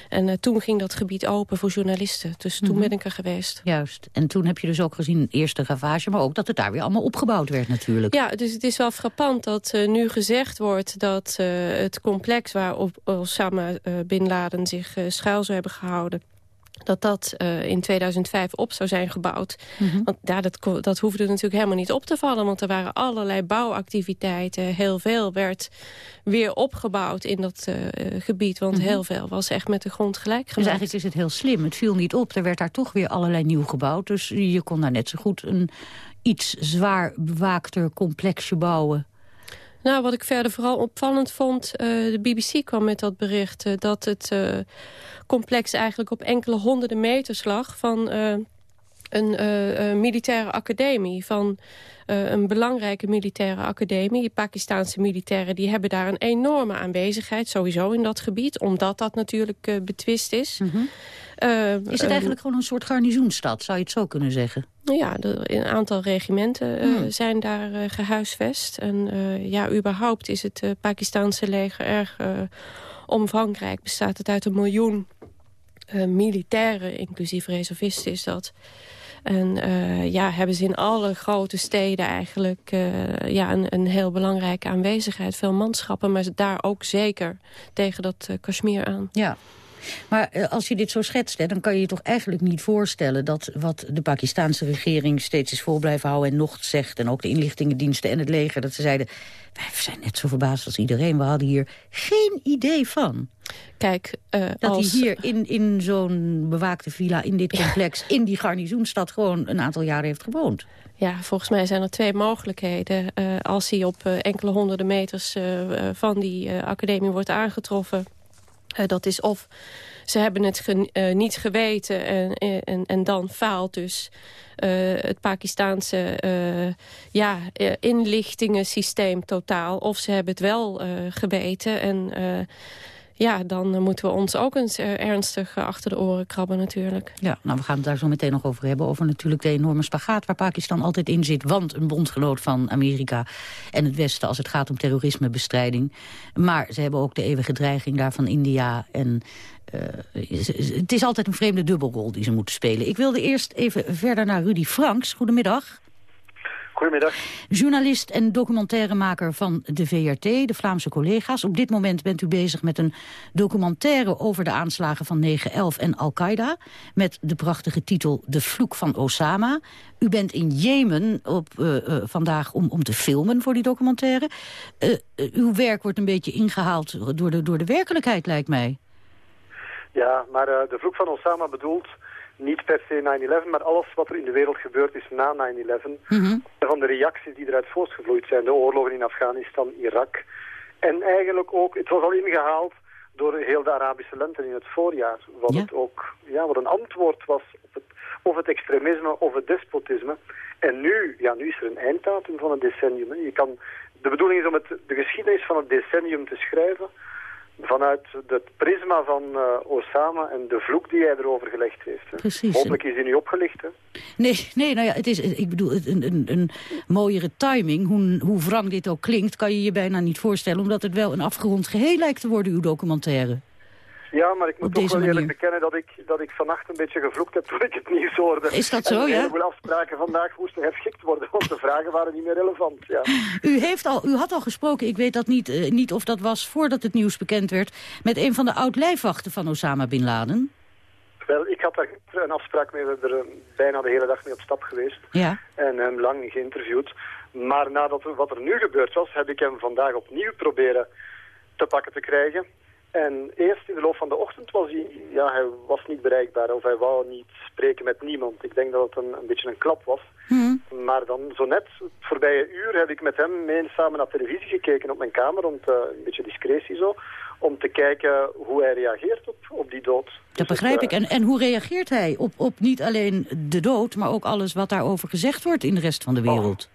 En toen ging dat gebied open voor journalisten. Dus toen mm -hmm. ben ik er geweest. Juist. En toen heb je dus ook gezien eerst de ravage... maar ook dat het daar weer allemaal opgebouwd werd natuurlijk. Ja, dus het is wel frappant dat nu gezegd wordt... dat het complex waar Osama Bin Laden zich schuil zou hebben gehouden dat dat uh, in 2005 op zou zijn gebouwd. Mhm. Want ja, dat, dat hoefde natuurlijk helemaal niet op te vallen... want er waren allerlei bouwactiviteiten. Heel veel werd weer opgebouwd in dat uh, gebied. Want Mhm. heel veel was echt met de grond gelijk Dus gemaakt. eigenlijk is het heel slim. Het viel niet op. Er werd daar toch weer allerlei nieuw gebouwd. Dus je kon daar net zo goed een iets zwaar bewaakter complexje bouwen. Nou, wat ik verder vooral opvallend vond... eh, de BBC kwam met dat bericht... eh, dat het eh, complex eigenlijk op enkele honderden meters lag... van een militaire academie. Van eh, een belangrijke militaire academie. De Pakistanse militairen die hebben daar een enorme aanwezigheid... sowieso in dat gebied, omdat dat natuurlijk eh, betwist is. Mhm. Eh, Is het eigenlijk gewoon een soort garnizoenstad, zou je het zo kunnen zeggen? ja, een aantal regimenten Hmm. zijn daar eh, gehuisvest. En ja, überhaupt is het Pakistanse leger erg omvangrijk. Bestaat het uit een miljoen militairen, inclusief reservisten is dat. En eh, ja, hebben ze in alle grote steden eigenlijk eh, ja, een, een heel belangrijke aanwezigheid. Veel manschappen, maar daar ook zeker tegen dat eh, Kashmir aan. Ja. Maar eh, als je dit zo schetst, hè, dan kan je je toch eigenlijk niet voorstellen... dat wat de Pakistanse regering steeds is vol blijven houden en nog zegt... en ook de inlichtingendiensten en het leger, dat ze zeiden... wij zijn net zo verbaasd als iedereen, we hadden hier geen idee van. Kijk, eh, Dat als... hij hier in, in zo'n bewaakte villa, in dit complex... in die garnizoenstad gewoon een aantal jaren heeft gewoond. Ja, volgens mij zijn er twee mogelijkheden. Eh, als hij op enkele honderden meters van die academie wordt aangetroffen... eh, dat is of ze hebben het eh, niet geweten en, en, en dan faalt dus eh, het Pakistaanse eh, ja, eh, inlichtingensysteem totaal. Of ze hebben het wel eh, geweten en... ja, dan eh, moeten we ons ook eens eh, ernstig eh, achter de oren krabben natuurlijk. Ja, nou, we gaan het daar zo meteen nog over hebben. Over natuurlijk de enorme spagaat waar Pakistan altijd in zit. Want een bondgenoot van Amerika en het Westen als het gaat om terrorismebestrijding. Maar ze hebben ook de eeuwige dreiging daar van India. En het is altijd een vreemde dubbelrol die ze moeten spelen. Ik wilde eerst even verder naar Rudy Franks. Goedemiddag. Goedemiddag. Journalist en documentairemaker van de VRT, de Vlaamse collega's. Op dit moment bent u bezig met een documentaire over de aanslagen van 9-11 en Al-Qaeda. Met de prachtige titel De Vloek van Osama. U bent in Jemen op, eh, eh, vandaag om, om te filmen voor die documentaire. Eh, uw werk wordt een beetje ingehaald door de, door de werkelijkheid, lijkt mij. Ja, maar de vloek van Osama bedoelt niet per se 9-11, maar alles wat er in de wereld gebeurd is na 9-11. Mhm. Van de reacties die eruit voortgevloeid zijn, de oorlogen in Afghanistan, Irak. En eigenlijk ook, het was al ingehaald door heel de Arabische lente in het voorjaar. Wat het ook, ja, wat een antwoord was op het, of het extremisme of het despotisme. En nu, ja, nu is er een einddatum van het decennium. Hè. Je kan, de bedoeling is om het, de geschiedenis van het decennium te schrijven vanuit het prisma van eh, Osama en de vloek die hij erover gelegd heeft. Hè. Precies. Hopelijk is hij nu opgelicht. Hè. Nee, nee nou ja, het is, ik bedoel, een, een, een mooiere timing. Hoe, hoe wrang dit ook klinkt, kan je je bijna niet voorstellen. Omdat het wel een afgerond geheel lijkt te worden, uw documentaire. Ja, maar ik moet toch wel eerlijk bekennen dat ik, dat ik vannacht een beetje gevloekt heb [LAUGHS] toen ik het nieuws hoorde. Is dat En zo, een ja? heleboel afspraken vandaag moesten herschikt worden, want de vragen waren niet meer relevant. Ja. U, heeft al, u had al gesproken, ik weet dat niet, eh, niet of dat was voordat het nieuws bekend werd... met een van de oud-lijfwachten van Osama Bin Laden. Wel, ik had daar een afspraak mee, we zijn er eh, bijna de hele dag mee op stap geweest. Ja. En hem lang geïnterviewd. Maar nadat wat er nu gebeurd was, heb ik hem vandaag opnieuw proberen te pakken te krijgen. En eerst in de loop van de ochtend was hij, ja, hij was niet bereikbaar of hij wou niet spreken met niemand. Ik denk dat het een, een beetje een klap was. Maar dan zo net, het voorbije uur, heb ik met hem mee samen naar televisie gekeken op mijn kamer, om te, een beetje discretie zo, om te kijken hoe hij reageert op, op die dood. Dat begrijp ik. En, en hoe reageert hij op, op niet alleen de dood... maar ook alles wat daarover gezegd wordt in de rest van de wereld?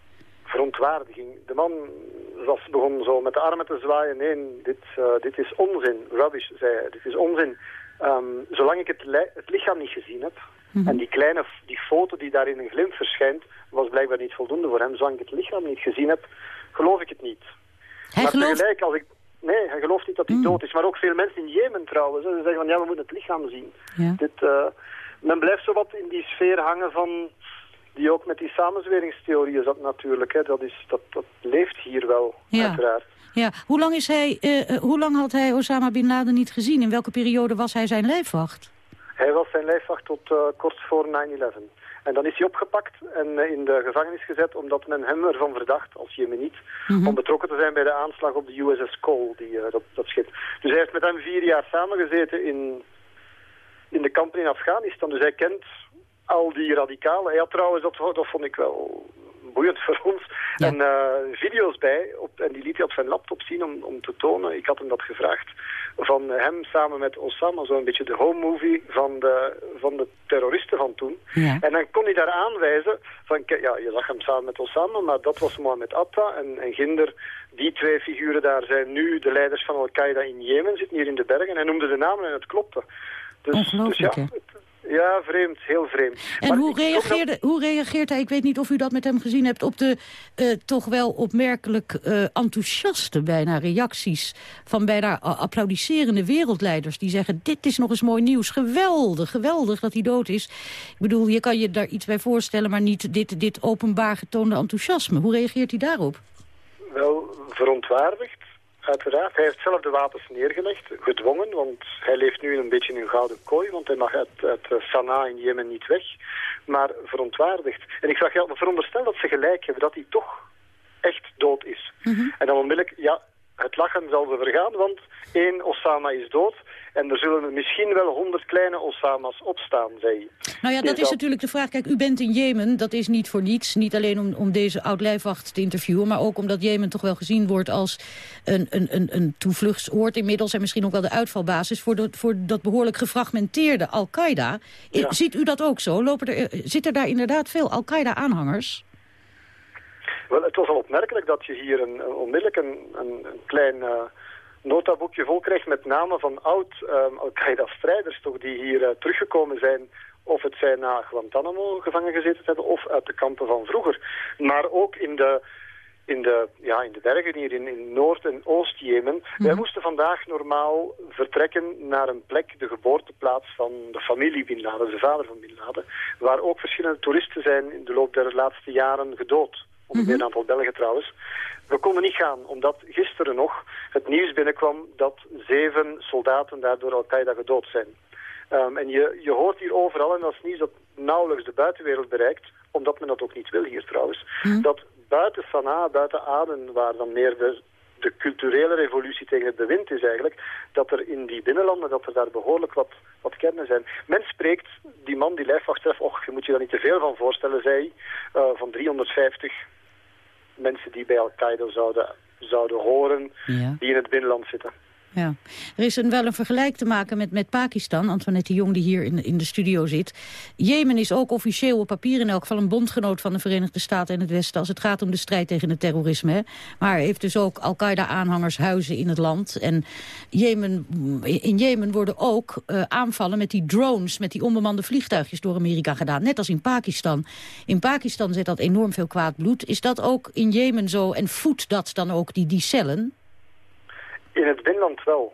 Verontwaardiging. De man was, begon zo met de armen te zwaaien. Nee, dit, eh, dit is onzin. Rubbish, zei hij. Dit is onzin. Ehm, zolang ik het, het lichaam niet gezien heb... En die kleine die foto die daar in een glimp verschijnt... was blijkbaar niet voldoende voor hem. Zolang ik het lichaam niet gezien heb, geloof ik het niet. Hij maar gelooft- tegelijk, als ik... Nee, hij gelooft niet dat hij dood is. Maar ook veel mensen in Jemen trouwens. hè. Ze zeggen van, ja, we moeten het lichaam zien. Ja. Dit, eh, men blijft zo wat in die sfeer hangen van... Die ook met die samenzweringstheorieën zat natuurlijk. Hè. Dat, is, dat, dat leeft hier wel, Ja. uiteraard. Ja, hoe lang, is hij, eh, eh, hoe lang had hij Osama Bin Laden niet gezien? In welke periode was hij zijn lijfwacht? Hij was zijn lijfwacht tot uh, kort voor 9-11. En dan is hij opgepakt en uh, in de gevangenis gezet omdat men hem ervan verdacht, als Jemeniet, mm -hmm. om betrokken te zijn bij de aanslag op de USS Cole, die, dat, dat schip. Dus hij heeft met hem vier jaar samengezeten in, in de kampen in Afghanistan. Dus hij kent al die radicalen. Hij had trouwens, dat, dat vond ik wel boeiend voor ons, ja. en uh, video's bij. Op, en die liet hij op zijn laptop zien om, om te tonen. Ik had hem dat gevraagd. Van hem samen met Osama, zo'n beetje de home movie van de, van de terroristen van toen. Ja. En dan kon hij daar aanwijzen van, ja, je zag hem samen met Osama, maar dat was Mohammed Atta en, en Ginder. Die twee figuren daar zijn nu de leiders van Al-Qaeda in Jemen, zitten hier in de bergen. En hij noemde de namen en het klopte. Dus, dus ja, ja, vreemd, heel vreemd. En maar hoe, reageerde, hoe reageert hij, ik weet niet of u dat met hem gezien hebt... op de uh, toch wel opmerkelijk uh, enthousiaste bijna reacties... van bijna applaudisserende wereldleiders die zeggen... dit is nog eens mooi nieuws, geweldig, geweldig dat hij dood is. Ik bedoel, je kan je daar iets bij voorstellen... maar niet dit, dit openbaar getoonde enthousiasme. Hoe reageert hij daarop? Wel, verontwaardigd uiteraard. Hij heeft zelf de wapens neergelegd, gedwongen, want hij leeft nu een beetje in een gouden kooi, want hij mag uit, uit Sanaa in Jemen niet weg, maar verontwaardigd. En ik zag, ja, veronderstel dat ze gelijk hebben, dat hij toch echt dood is. Mhm. Mm -hmm. En dan onmiddellijk, ja, het lachen zal ze vergaan, want één Osama is dood en er zullen misschien wel honderd kleine Osama's opstaan, zei hij. Nou ja, dat is, dat... natuurlijk de vraag. Kijk, u bent in Jemen, dat is niet voor niets. Niet alleen om, om deze oud-lijfwacht te interviewen, maar ook omdat Jemen toch wel gezien wordt als een, een, een, een toevluchtsoord inmiddels en misschien ook wel de uitvalbasis voor, de, voor dat behoorlijk gefragmenteerde Al-Qaeda. Ja. Ziet u dat ook zo? Lopen er, zitten daar inderdaad veel Al-Qaeda-aanhangers? Wel, het was al opmerkelijk dat je hier een, een onmiddellijk een, een, een klein uh, notaboekje vol krijgt met namen van oud um, Al-Qaeda-strijders toch die hier uh, teruggekomen zijn. Of het zij na Guantanamo gevangen gezeten hebben of uit de kampen van vroeger. Maar ook in de, in de, ja, in de bergen hier in, in Noord- en Oost-Jemen. Mm. Wij moesten vandaag normaal vertrekken naar een plek, de geboorteplaats van de familie Bin Laden, de vader van Bin Laden. Waar ook verschillende toeristen zijn in de loop der laatste jaren gedood onder meer een aantal Belgen trouwens. We konden niet gaan, omdat gisteren nog het nieuws binnenkwam dat zeven soldaten daar door Al-Qaeda gedood zijn. Um, en je, je hoort hier overal, en dat is nieuws dat nauwelijks de buitenwereld bereikt, omdat men dat ook niet wil hier trouwens, Hm. dat buiten Sanaa, buiten Aden, waar dan meer de, de culturele revolutie tegen het bewind is eigenlijk, dat er in die binnenlanden, dat er daar behoorlijk wat, wat kernen zijn. Men spreekt, die man, die lijfwacht treft, och, je moet je daar niet te veel van voorstellen, zei uh, van 350 mensen die bij Al-Qaeda zouden, zouden horen, ja. die in het binnenland zitten. Ja. Er is wel een vergelijk te maken met, met Pakistan. Antoinette Jong die hier in, in de studio zit. Jemen is ook officieel op papier in elk geval een bondgenoot van de Verenigde Staten en het Westen... als het gaat om de strijd tegen het terrorisme. Hè. Maar heeft dus ook Al-Qaeda-aanhangers huizen in het land. En Jemen, in Jemen worden ook uh, aanvallen met die drones... met die onbemande vliegtuigjes door Amerika gedaan. Net als in Pakistan. In Pakistan zit dat enorm veel kwaad bloed. Is dat ook in Jemen zo en voedt dat dan ook die, die cellen? In het binnenland wel.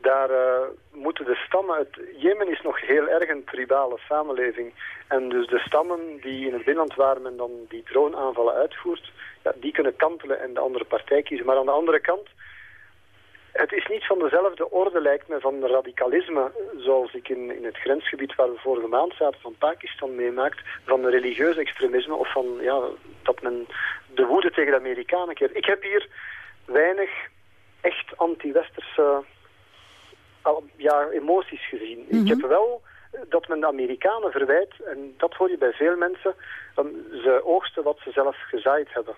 Daar uh, moeten de stammen... Het, Jemen is nog heel erg een tribale samenleving. En dus de stammen die in het binnenland waar men dan die droneaanvallen uitvoert... Ja, die kunnen kantelen en de andere partij kiezen. Maar aan de andere kant... Het is niet van dezelfde orde, lijkt me, van radicalisme... zoals ik in, in het grensgebied waar we vorige maand zaten van Pakistan meemaakt... van religieus extremisme of van ja, dat men de woede tegen de Amerikanen keert. Ik heb hier weinig echt anti-westerse ja, emoties gezien. Mm -hmm. Ik heb wel dat men de Amerikanen verwijt, en dat hoor je bij veel mensen, ze oogsten wat ze zelf gezaaid hebben.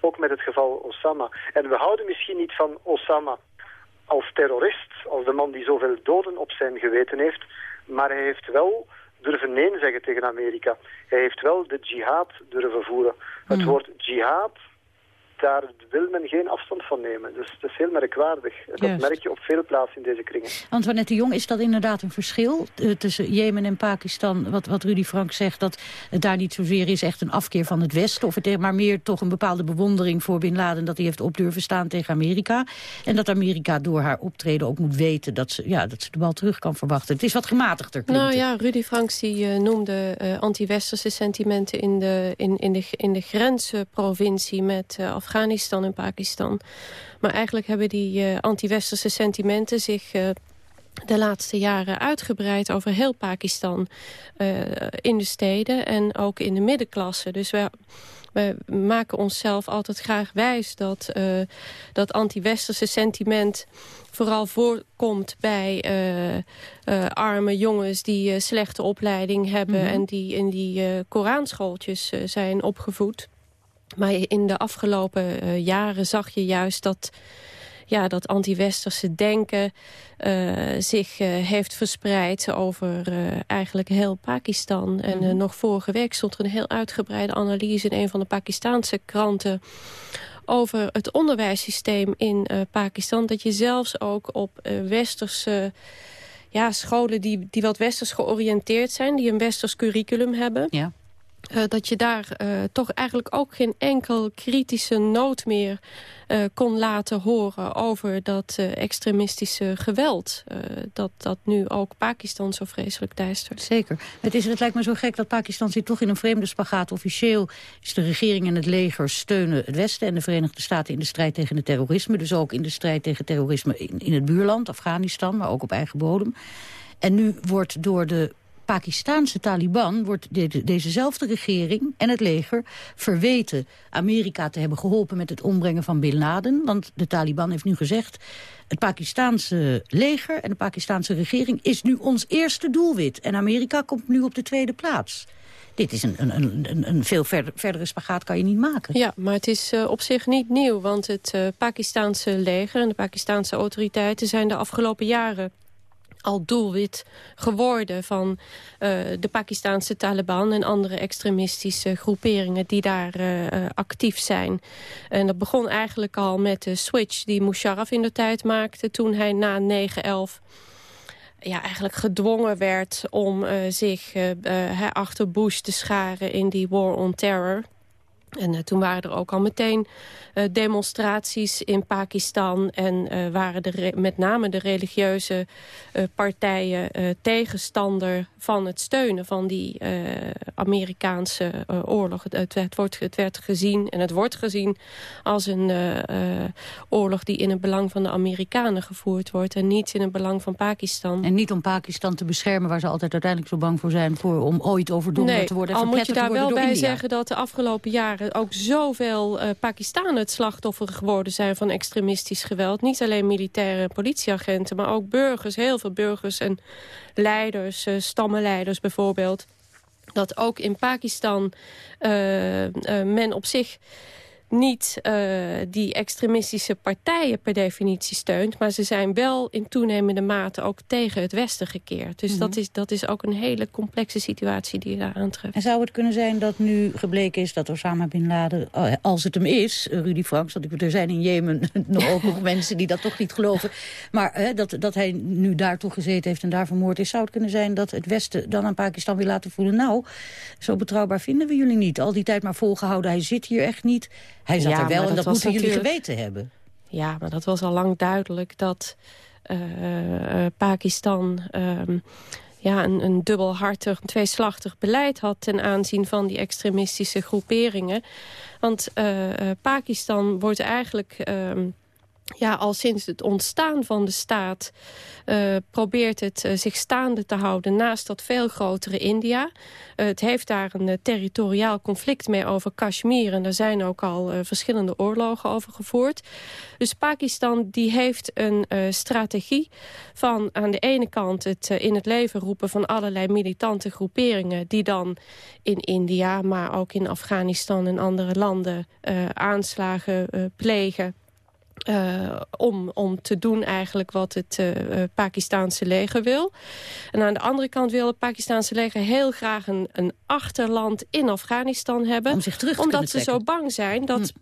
Ook met het geval Osama. En we houden misschien niet van Osama als terrorist, als de man die zoveel doden op zijn geweten heeft, maar hij heeft wel durven nee zeggen tegen Amerika. Hij heeft wel de jihad durven voeren. Mm. Het woord jihad daar wil men geen afstand van nemen. Dus dat is heel merkwaardig. Dat Juist. merk je op veel plaatsen in deze kringen. Antoinette de Jong, is dat inderdaad een verschil uh, tussen Jemen en Pakistan? Wat, wat Rudy Frank zegt, dat het daar niet zozeer is echt een afkeer van het Westen... of het maar meer toch een bepaalde bewondering voor Bin Laden... dat hij heeft op durven staan tegen Amerika. En dat Amerika door haar optreden ook moet weten... dat ze, ja, dat ze de bal terug kan verwachten. Het is wat gematigder. Klinkt nou ja, Rudy Franks die, uh, noemde uh, anti-westerse sentimenten... in de, in, in de, in de grensprovincie met uh, Afghanistan en Pakistan. Maar eigenlijk hebben die uh, anti-westerse sentimenten zich uh, de laatste jaren uitgebreid over heel Pakistan in de steden en ook in de middenklasse. Dus we, we maken onszelf altijd graag wijs dat dat anti-westerse sentiment vooral voorkomt bij uh, arme jongens die slechte opleiding hebben... Mm -hmm. en die in die Koranschooltjes zijn opgevoed. Maar in de afgelopen jaren zag je juist dat ja, dat anti-westerse denken uh, zich uh, heeft verspreid over eigenlijk heel Pakistan. En -hmm. nog vorige week stond er een heel uitgebreide analyse in een van de Pakistaanse kranten over het onderwijssysteem in Pakistan. Dat je zelfs ook op westerse ja, scholen die, die wat westers georiënteerd zijn... die een westers curriculum hebben... Ja. Uh, dat je daar uh, toch eigenlijk ook geen enkel kritische noot meer uh, kon laten horen over dat extremistische geweld. dat, dat nu ook Pakistan zo vreselijk teistert. Zeker. Het, is, het lijkt me zo gek dat Pakistan zit toch in een vreemde spagaat. Officieel is de regering en het leger steunen het Westen en de Verenigde Staten in de strijd tegen het terrorisme. Dus ook in de strijd tegen terrorisme in, in het buurland, Afghanistan, maar ook op eigen bodem. En nu wordt door de Pakistaanse Taliban wordt de, dezezelfde regering en het leger verweten Amerika te hebben geholpen met het ombrengen van Bin Laden. Want de Taliban heeft nu gezegd, het Pakistaanse leger en de Pakistaanse regering is nu ons eerste doelwit. En Amerika komt nu op de tweede plaats. Dit is een, een, een, een veel verder, verdere spagaat kan je niet maken. Ja, maar het is uh, op zich niet nieuw. Want het uh, Pakistaanse leger en de Pakistaanse autoriteiten zijn de afgelopen jaren al doelwit geworden van uh, de Pakistanse Taliban... en andere extremistische groeperingen die daar uh, actief zijn. En dat begon eigenlijk al met de switch die Musharraf in de tijd maakte... toen hij na 9-11 ja, eigenlijk gedwongen werd om zich achter Bush te scharen in die war on terror. En uh, toen waren er ook al meteen uh, demonstraties in Pakistan... en uh, waren de met name de religieuze partijen tegenstander van het steunen van die Amerikaanse oorlog. Het, het, wordt, het werd gezien en het wordt gezien als een oorlog... die in het belang van de Amerikanen gevoerd wordt en niet in het belang van Pakistan. En niet om Pakistan te beschermen waar ze altijd uiteindelijk zo bang voor zijn... Voor, om ooit overdonderd nee, te worden al moet je daar wel bij India. zeggen dat de afgelopen jaren ook zoveel uh, Pakistanen het slachtoffer geworden zijn van extremistisch geweld. Niet alleen militaire en politieagenten, maar ook burgers. Heel veel burgers en leiders, uh, stammenleiders bijvoorbeeld. Dat ook in Pakistan uh, men op zich niet uh, die extremistische partijen per definitie steunt... maar ze zijn wel in toenemende mate ook tegen het Westen gekeerd. Dus mm -hmm. dat, is, dat is ook een hele complexe situatie die je daar aantreft. En zou het kunnen zijn dat nu gebleken is dat Osama Bin Laden... als het hem is, Rudy Franks, want er zijn in Jemen [LAUGHS] nog ook nog mensen die dat toch niet geloven... maar hè, dat, dat hij nu daar toch gezeten heeft en daar vermoord is... zou het kunnen zijn dat het Westen dan aan Pakistan wil laten voelen... nou, zo betrouwbaar vinden we jullie niet. Al die tijd maar volgehouden, hij zit hier echt niet... Hij zat ja, er wel en dat, dat moeten natuurlijk... jullie geweten hebben. Ja, maar dat was al lang duidelijk dat uh, uh, Pakistan... Uh, ja, een, een dubbelhartig, een tweeslachtig beleid had... ten aanzien van die extremistische groeperingen. Want uh, Pakistan wordt eigenlijk... ehm, ja, al sinds het ontstaan van de staat uh, probeert het uh, zich staande te houden naast dat veel grotere India. Uh, het heeft daar een territoriaal conflict mee over Kashmir. En daar zijn ook al verschillende oorlogen over gevoerd. Dus Pakistan die heeft een strategie van aan de ene kant het in het leven roepen van allerlei militante groeperingen. Die dan in India, maar ook in Afghanistan en andere landen aanslagen plegen uh, om, om te doen eigenlijk wat het uh, Pakistaanse leger wil. En aan de andere kant wil het Pakistaanse leger heel graag een, een achterland in Afghanistan hebben. Om zich terug te Omdat ze trekken. zo bang zijn dat... Hm.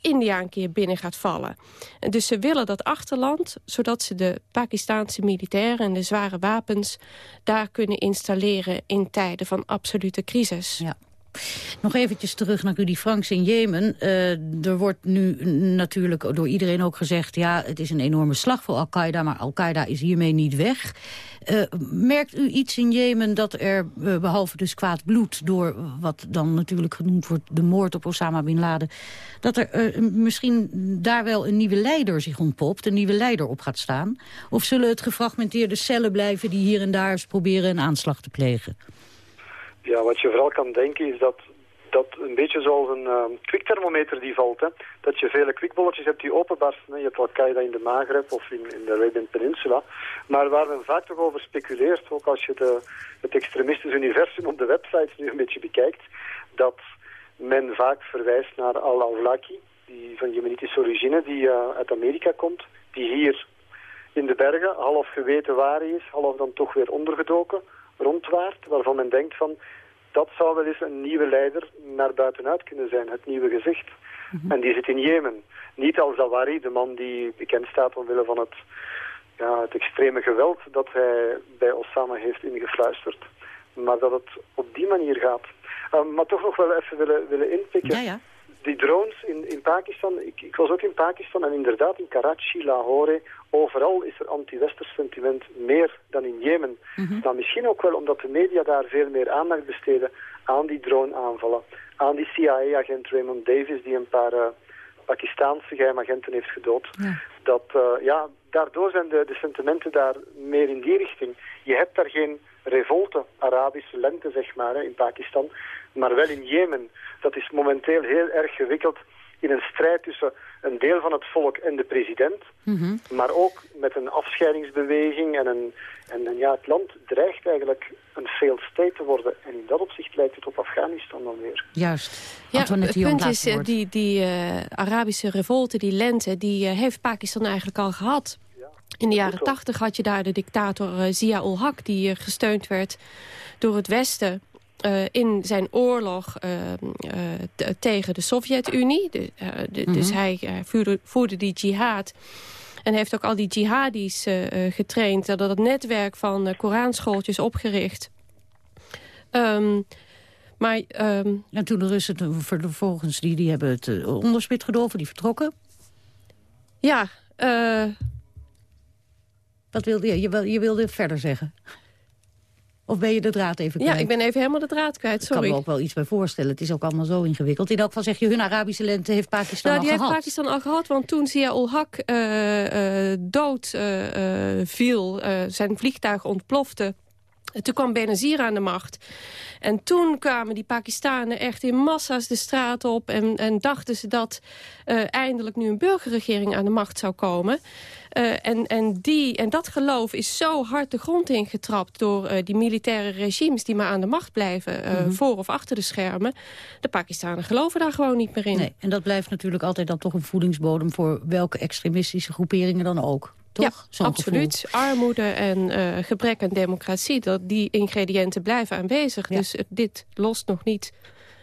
India een keer binnen gaat vallen. En dus ze willen dat achterland, zodat ze de Pakistaanse militairen en de zware wapens daar kunnen installeren in tijden van absolute crisis. Ja. Nog eventjes terug naar Rudy Franks in Jemen. Uh, er wordt nu natuurlijk door iedereen ook gezegd... ja, het is een enorme slag voor Al-Qaeda, maar Al-Qaeda is hiermee niet weg. Uh, merkt u iets in Jemen dat er, uh, behalve dus kwaad bloed... door wat dan natuurlijk genoemd wordt de moord op Osama Bin Laden... dat er misschien daar wel een nieuwe leider zich ontpopt... een nieuwe leider op gaat staan? Of zullen het gefragmenteerde cellen blijven... die hier en daar eens proberen een aanslag te plegen? Ja, wat je vooral kan denken is dat dat een beetje zoals een uh, kwikthermometer die valt. Hè? Dat je vele kwikbolletjes hebt die openbarsten. Je hebt Al-Qaeda in de Maghreb of in, in de Arabian Peninsula. Maar waar men vaak toch over speculeert, ook als je de, het extremistisch universum op de websites nu een beetje bekijkt, dat men vaak verwijst naar Al-Awlaki, die van Jemenitische origine, die uh, uit Amerika komt, die hier in de bergen half geweten waar hij is, half dan toch weer ondergedoken rondwaart, waarvan men denkt van dat zou wel eens een nieuwe leider naar buitenuit kunnen zijn, het nieuwe gezicht. Mhm. En die zit in Jemen. Niet als Zawari, de man die bekend staat omwille van het, ja, het extreme geweld dat hij bij Osama heeft ingefluisterd. Maar dat het op die manier gaat. Uh, maar toch nog wel even willen, willen inpikken. Ja, ja die drones in, in Pakistan, ik, ik, was ook in Pakistan en inderdaad in Karachi, Lahore, overal is er anti-westers sentiment meer dan in Jemen. Mm Maar misschien ook wel omdat de media daar veel meer aandacht besteden aan die drone-aanvallen. Aan die CIA-agent Raymond Davis die een paar uh, Pakistaanse geheimagenten heeft gedood. Dat, uh, ja, daardoor zijn de, de sentimenten daar meer in die richting. Je hebt daar geen revolte, Arabische lente zeg maar, hè, in Pakistan, maar wel in Jemen dat is momenteel heel erg gewikkeld in een strijd tussen een deel van het volk en de president. Mhm. Maar ook met een afscheidingsbeweging en, een, en, ja, het land dreigt eigenlijk een failed state te worden. En in dat opzicht lijkt het op Afghanistan dan weer. Juist. Ja, het punt is, uh, die, die uh, Arabische revolte, die lente, die uh, heeft Pakistan eigenlijk al gehad. In de jaren tachtig had je daar de dictator Zia-ul-Haq... die gesteund werd door het Westen. Uh, in zijn oorlog uh, uh, tegen de Sovjet-Unie. Mm -hmm. Dus hij voerde, voerde, die jihad. En heeft ook al die jihadis getraind. Dat het netwerk van Koranschooltjes opgericht. Um, maar, um, en toen de Russen vervolgens, die, die hebben het onderspit gedolven, die vertrokken? Ja. Wat wilde je, je, je wilde verder zeggen? Of ben je de draad even kwijt? Ja, ik ben even helemaal de draad kwijt, sorry. Ik kan me ook wel iets bij voorstellen. Het is ook allemaal zo ingewikkeld. In elk geval zeg je, hun Arabische lente heeft Pakistan nou, al gehad. die heeft Pakistan al gehad, want toen Zia-ul-Haq uh, uh, dood uh, viel... zijn vliegtuig ontplofte toen kwam Benazir aan de macht. En toen kwamen die Pakistanen echt in massa's de straat op... en, en dachten ze dat uh, eindelijk nu een burgerregering aan de macht zou komen. Uh, en, en, die, en dat geloof is zo hard de grond ingetrapt... door uh, die militaire regimes die maar aan de macht blijven... Mm -hmm. voor of achter de schermen. De Pakistanen geloven daar gewoon niet meer in. Nee, en dat blijft natuurlijk altijd dan toch een voedingsbodem... voor welke extremistische groeperingen dan ook. Toch? Ja, absoluut. Armoede en uh, gebrek aan democratie, dat die ingrediënten blijven aanwezig. Dus uh, dit lost nog niet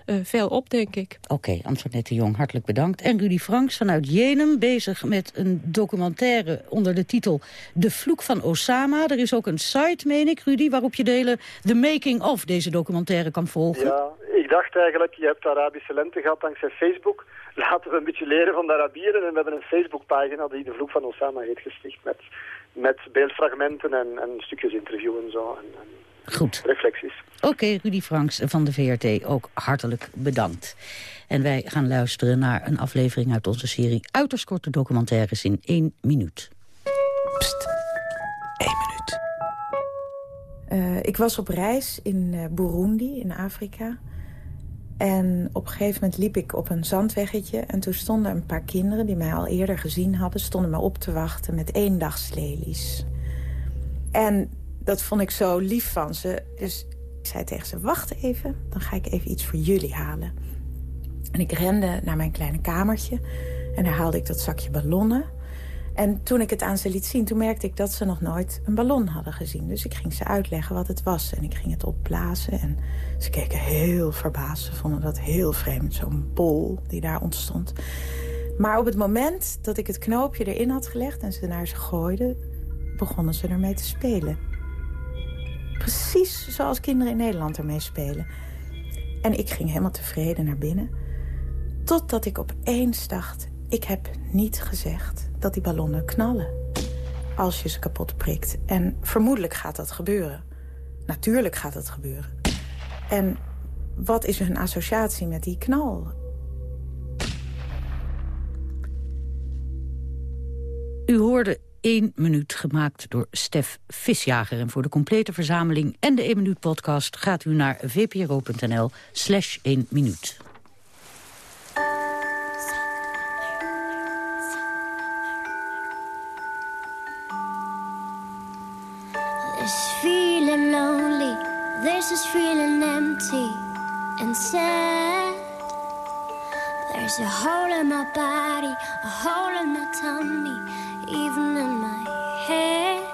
uh, veel op, denk ik. Oké, okay, Antoinette Jong, hartelijk bedankt. En Rudy Franks vanuit Jenem, bezig met een documentaire onder de titel De Vloek van Osama. Er is ook een site, meen ik, Rudy, waarop je de hele The Making of deze documentaire kan volgen. Ja, ik dacht eigenlijk, je hebt de Arabische lente gehad dankzij Facebook laten we een beetje leren van de Arabieren. En we hebben een Facebookpagina die de vloek van Osama heeft gesticht. Met, met beeldfragmenten en, en stukjes interview en zo. En, en Goed. reflecties. Oké, Rudy Franks van de VRT, ook hartelijk bedankt. En wij gaan luisteren naar een aflevering uit onze serie... uiterst korte documentaires in één minuut. Pst, één minuut. Uh, ik was op reis in uh, Burundi, in Afrika... En op een gegeven moment liep ik op een zandweggetje... en toen stonden een paar kinderen die mij al eerder gezien hadden... stonden me op te wachten met eendagslelies. En dat vond ik zo lief van ze. Dus ik zei tegen ze, wacht even, dan ga ik even iets voor jullie halen. En ik rende naar mijn kleine kamertje... en daar haalde ik dat zakje ballonnen... En toen ik het aan ze liet zien, toen merkte ik dat ze nog nooit een ballon hadden gezien. Dus ik ging ze uitleggen wat het was en ik ging het opblazen. En ze keken heel verbaasd. Ze vonden dat heel vreemd, zo'n bol die daar ontstond. Maar op het moment dat ik het knoopje erin had gelegd en ze naar ze gooiden... begonnen ze ermee te spelen. Precies zoals kinderen in Nederland ermee spelen. En ik ging helemaal tevreden naar binnen. Totdat ik opeens dacht, ik heb niet gezegd dat die ballonnen knallen. Als je ze kapot prikt. En vermoedelijk gaat dat gebeuren. Natuurlijk gaat dat gebeuren. En wat is hun associatie met die knal? U hoorde 1 minuut gemaakt door Stef Visjager. En voor de complete verzameling en de 1 minuut podcast... gaat u naar vpro.nl slash 1 minuut. This is feeling empty and sad. There's a hole in my body, a hole in my tummy, even in my head.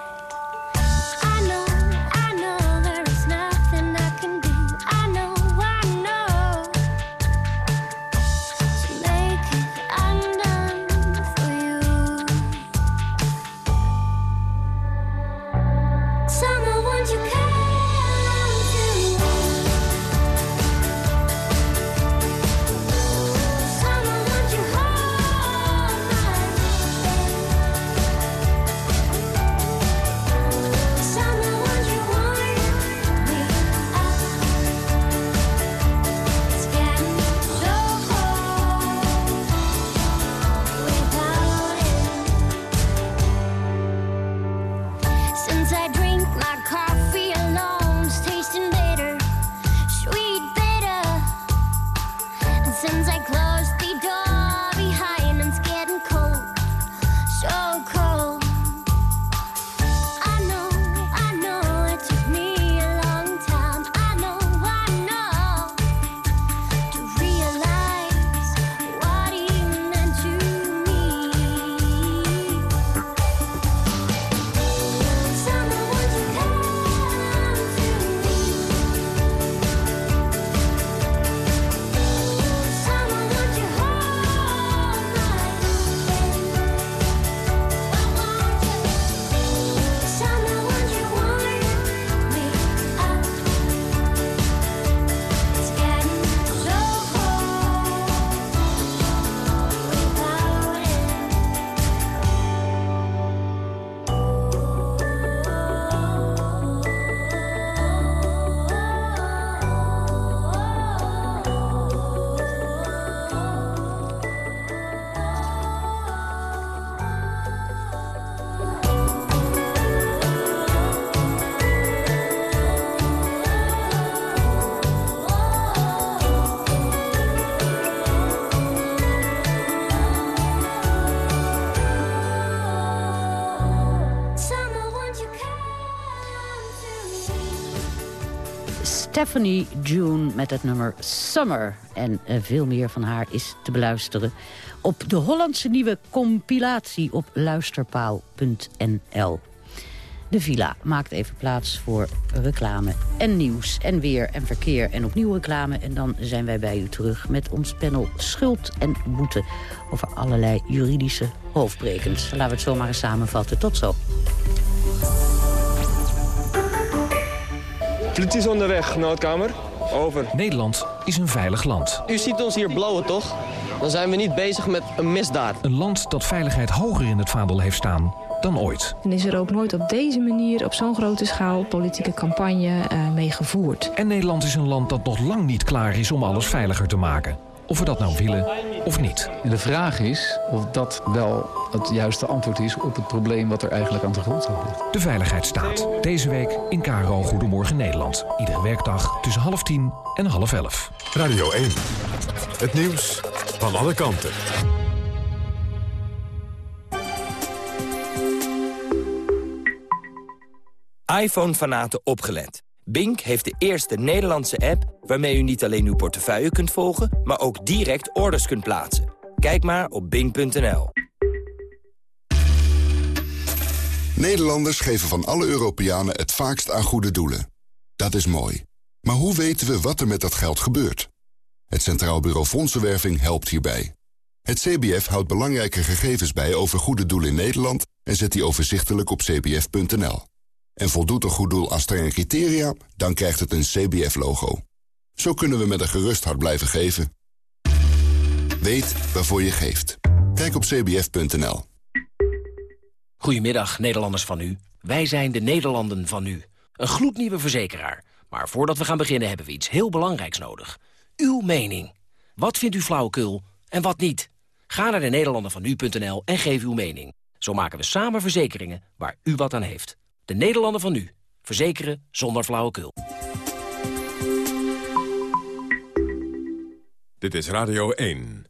Stephanie June met het nummer Summer. En eh, veel meer van haar is te beluisteren op de Hollandse nieuwe compilatie op luisterpaal.nl. De villa maakt even plaats voor reclame en nieuws en weer en verkeer en opnieuw reclame. En dan zijn wij bij u terug met ons panel Schuld en Boete over allerlei juridische hoofdbrekens. Laten we het zo maar eens samenvatten. Tot zo. Politie is onderweg, noodkamer. Over. Nederland is een veilig land. U ziet ons hier blauwen, toch? Dan zijn we niet bezig met een misdaad. Een land dat veiligheid hoger in het vaandel heeft staan dan ooit. En is er ook nooit op deze manier, op zo'n grote schaal, politieke campagne uh, mee gevoerd. En Nederland is een land dat nog lang niet klaar is om alles veiliger te maken. Of we dat nou willen of niet. En de vraag is of dat wel het juiste antwoord is op het probleem wat er eigenlijk aan de grondslag ligt. De Veiligheidsstaat. Deze week in KRO Goedemorgen Nederland. Iedere werkdag tussen half tien en half elf. Radio 1. Het nieuws van alle kanten. iPhone-fanaten opgelet. Bink heeft de eerste Nederlandse app waarmee u niet alleen uw portefeuille kunt volgen... maar ook direct orders kunt plaatsen. Kijk maar op bink.nl. Nederlanders geven van alle Europeanen het vaakst aan goede doelen. Dat is mooi. Maar hoe weten we wat er met dat geld gebeurt? Het Centraal Bureau Fondsenwerving helpt hierbij. Het CBF houdt belangrijke gegevens bij over goede doelen in Nederland... en zet die overzichtelijk op cbf.nl. En voldoet een goed doel aan strenge criteria, dan krijgt het een CBF-logo. Zo kunnen we met een gerust hart blijven geven. Weet waarvoor je geeft. Kijk op cbf.nl. Goedemiddag, Nederlanders van u. Wij zijn de Nederlanden van u. Een gloednieuwe verzekeraar. Maar voordat we gaan beginnen hebben we iets heel belangrijks nodig. Uw mening. Wat vindt u flauwekul en wat niet? Ga naar de en geef uw mening. Zo maken we samen verzekeringen waar u wat aan heeft. De Nederlanden van u. Verzekeren zonder flauwekul. Dit is Radio 1.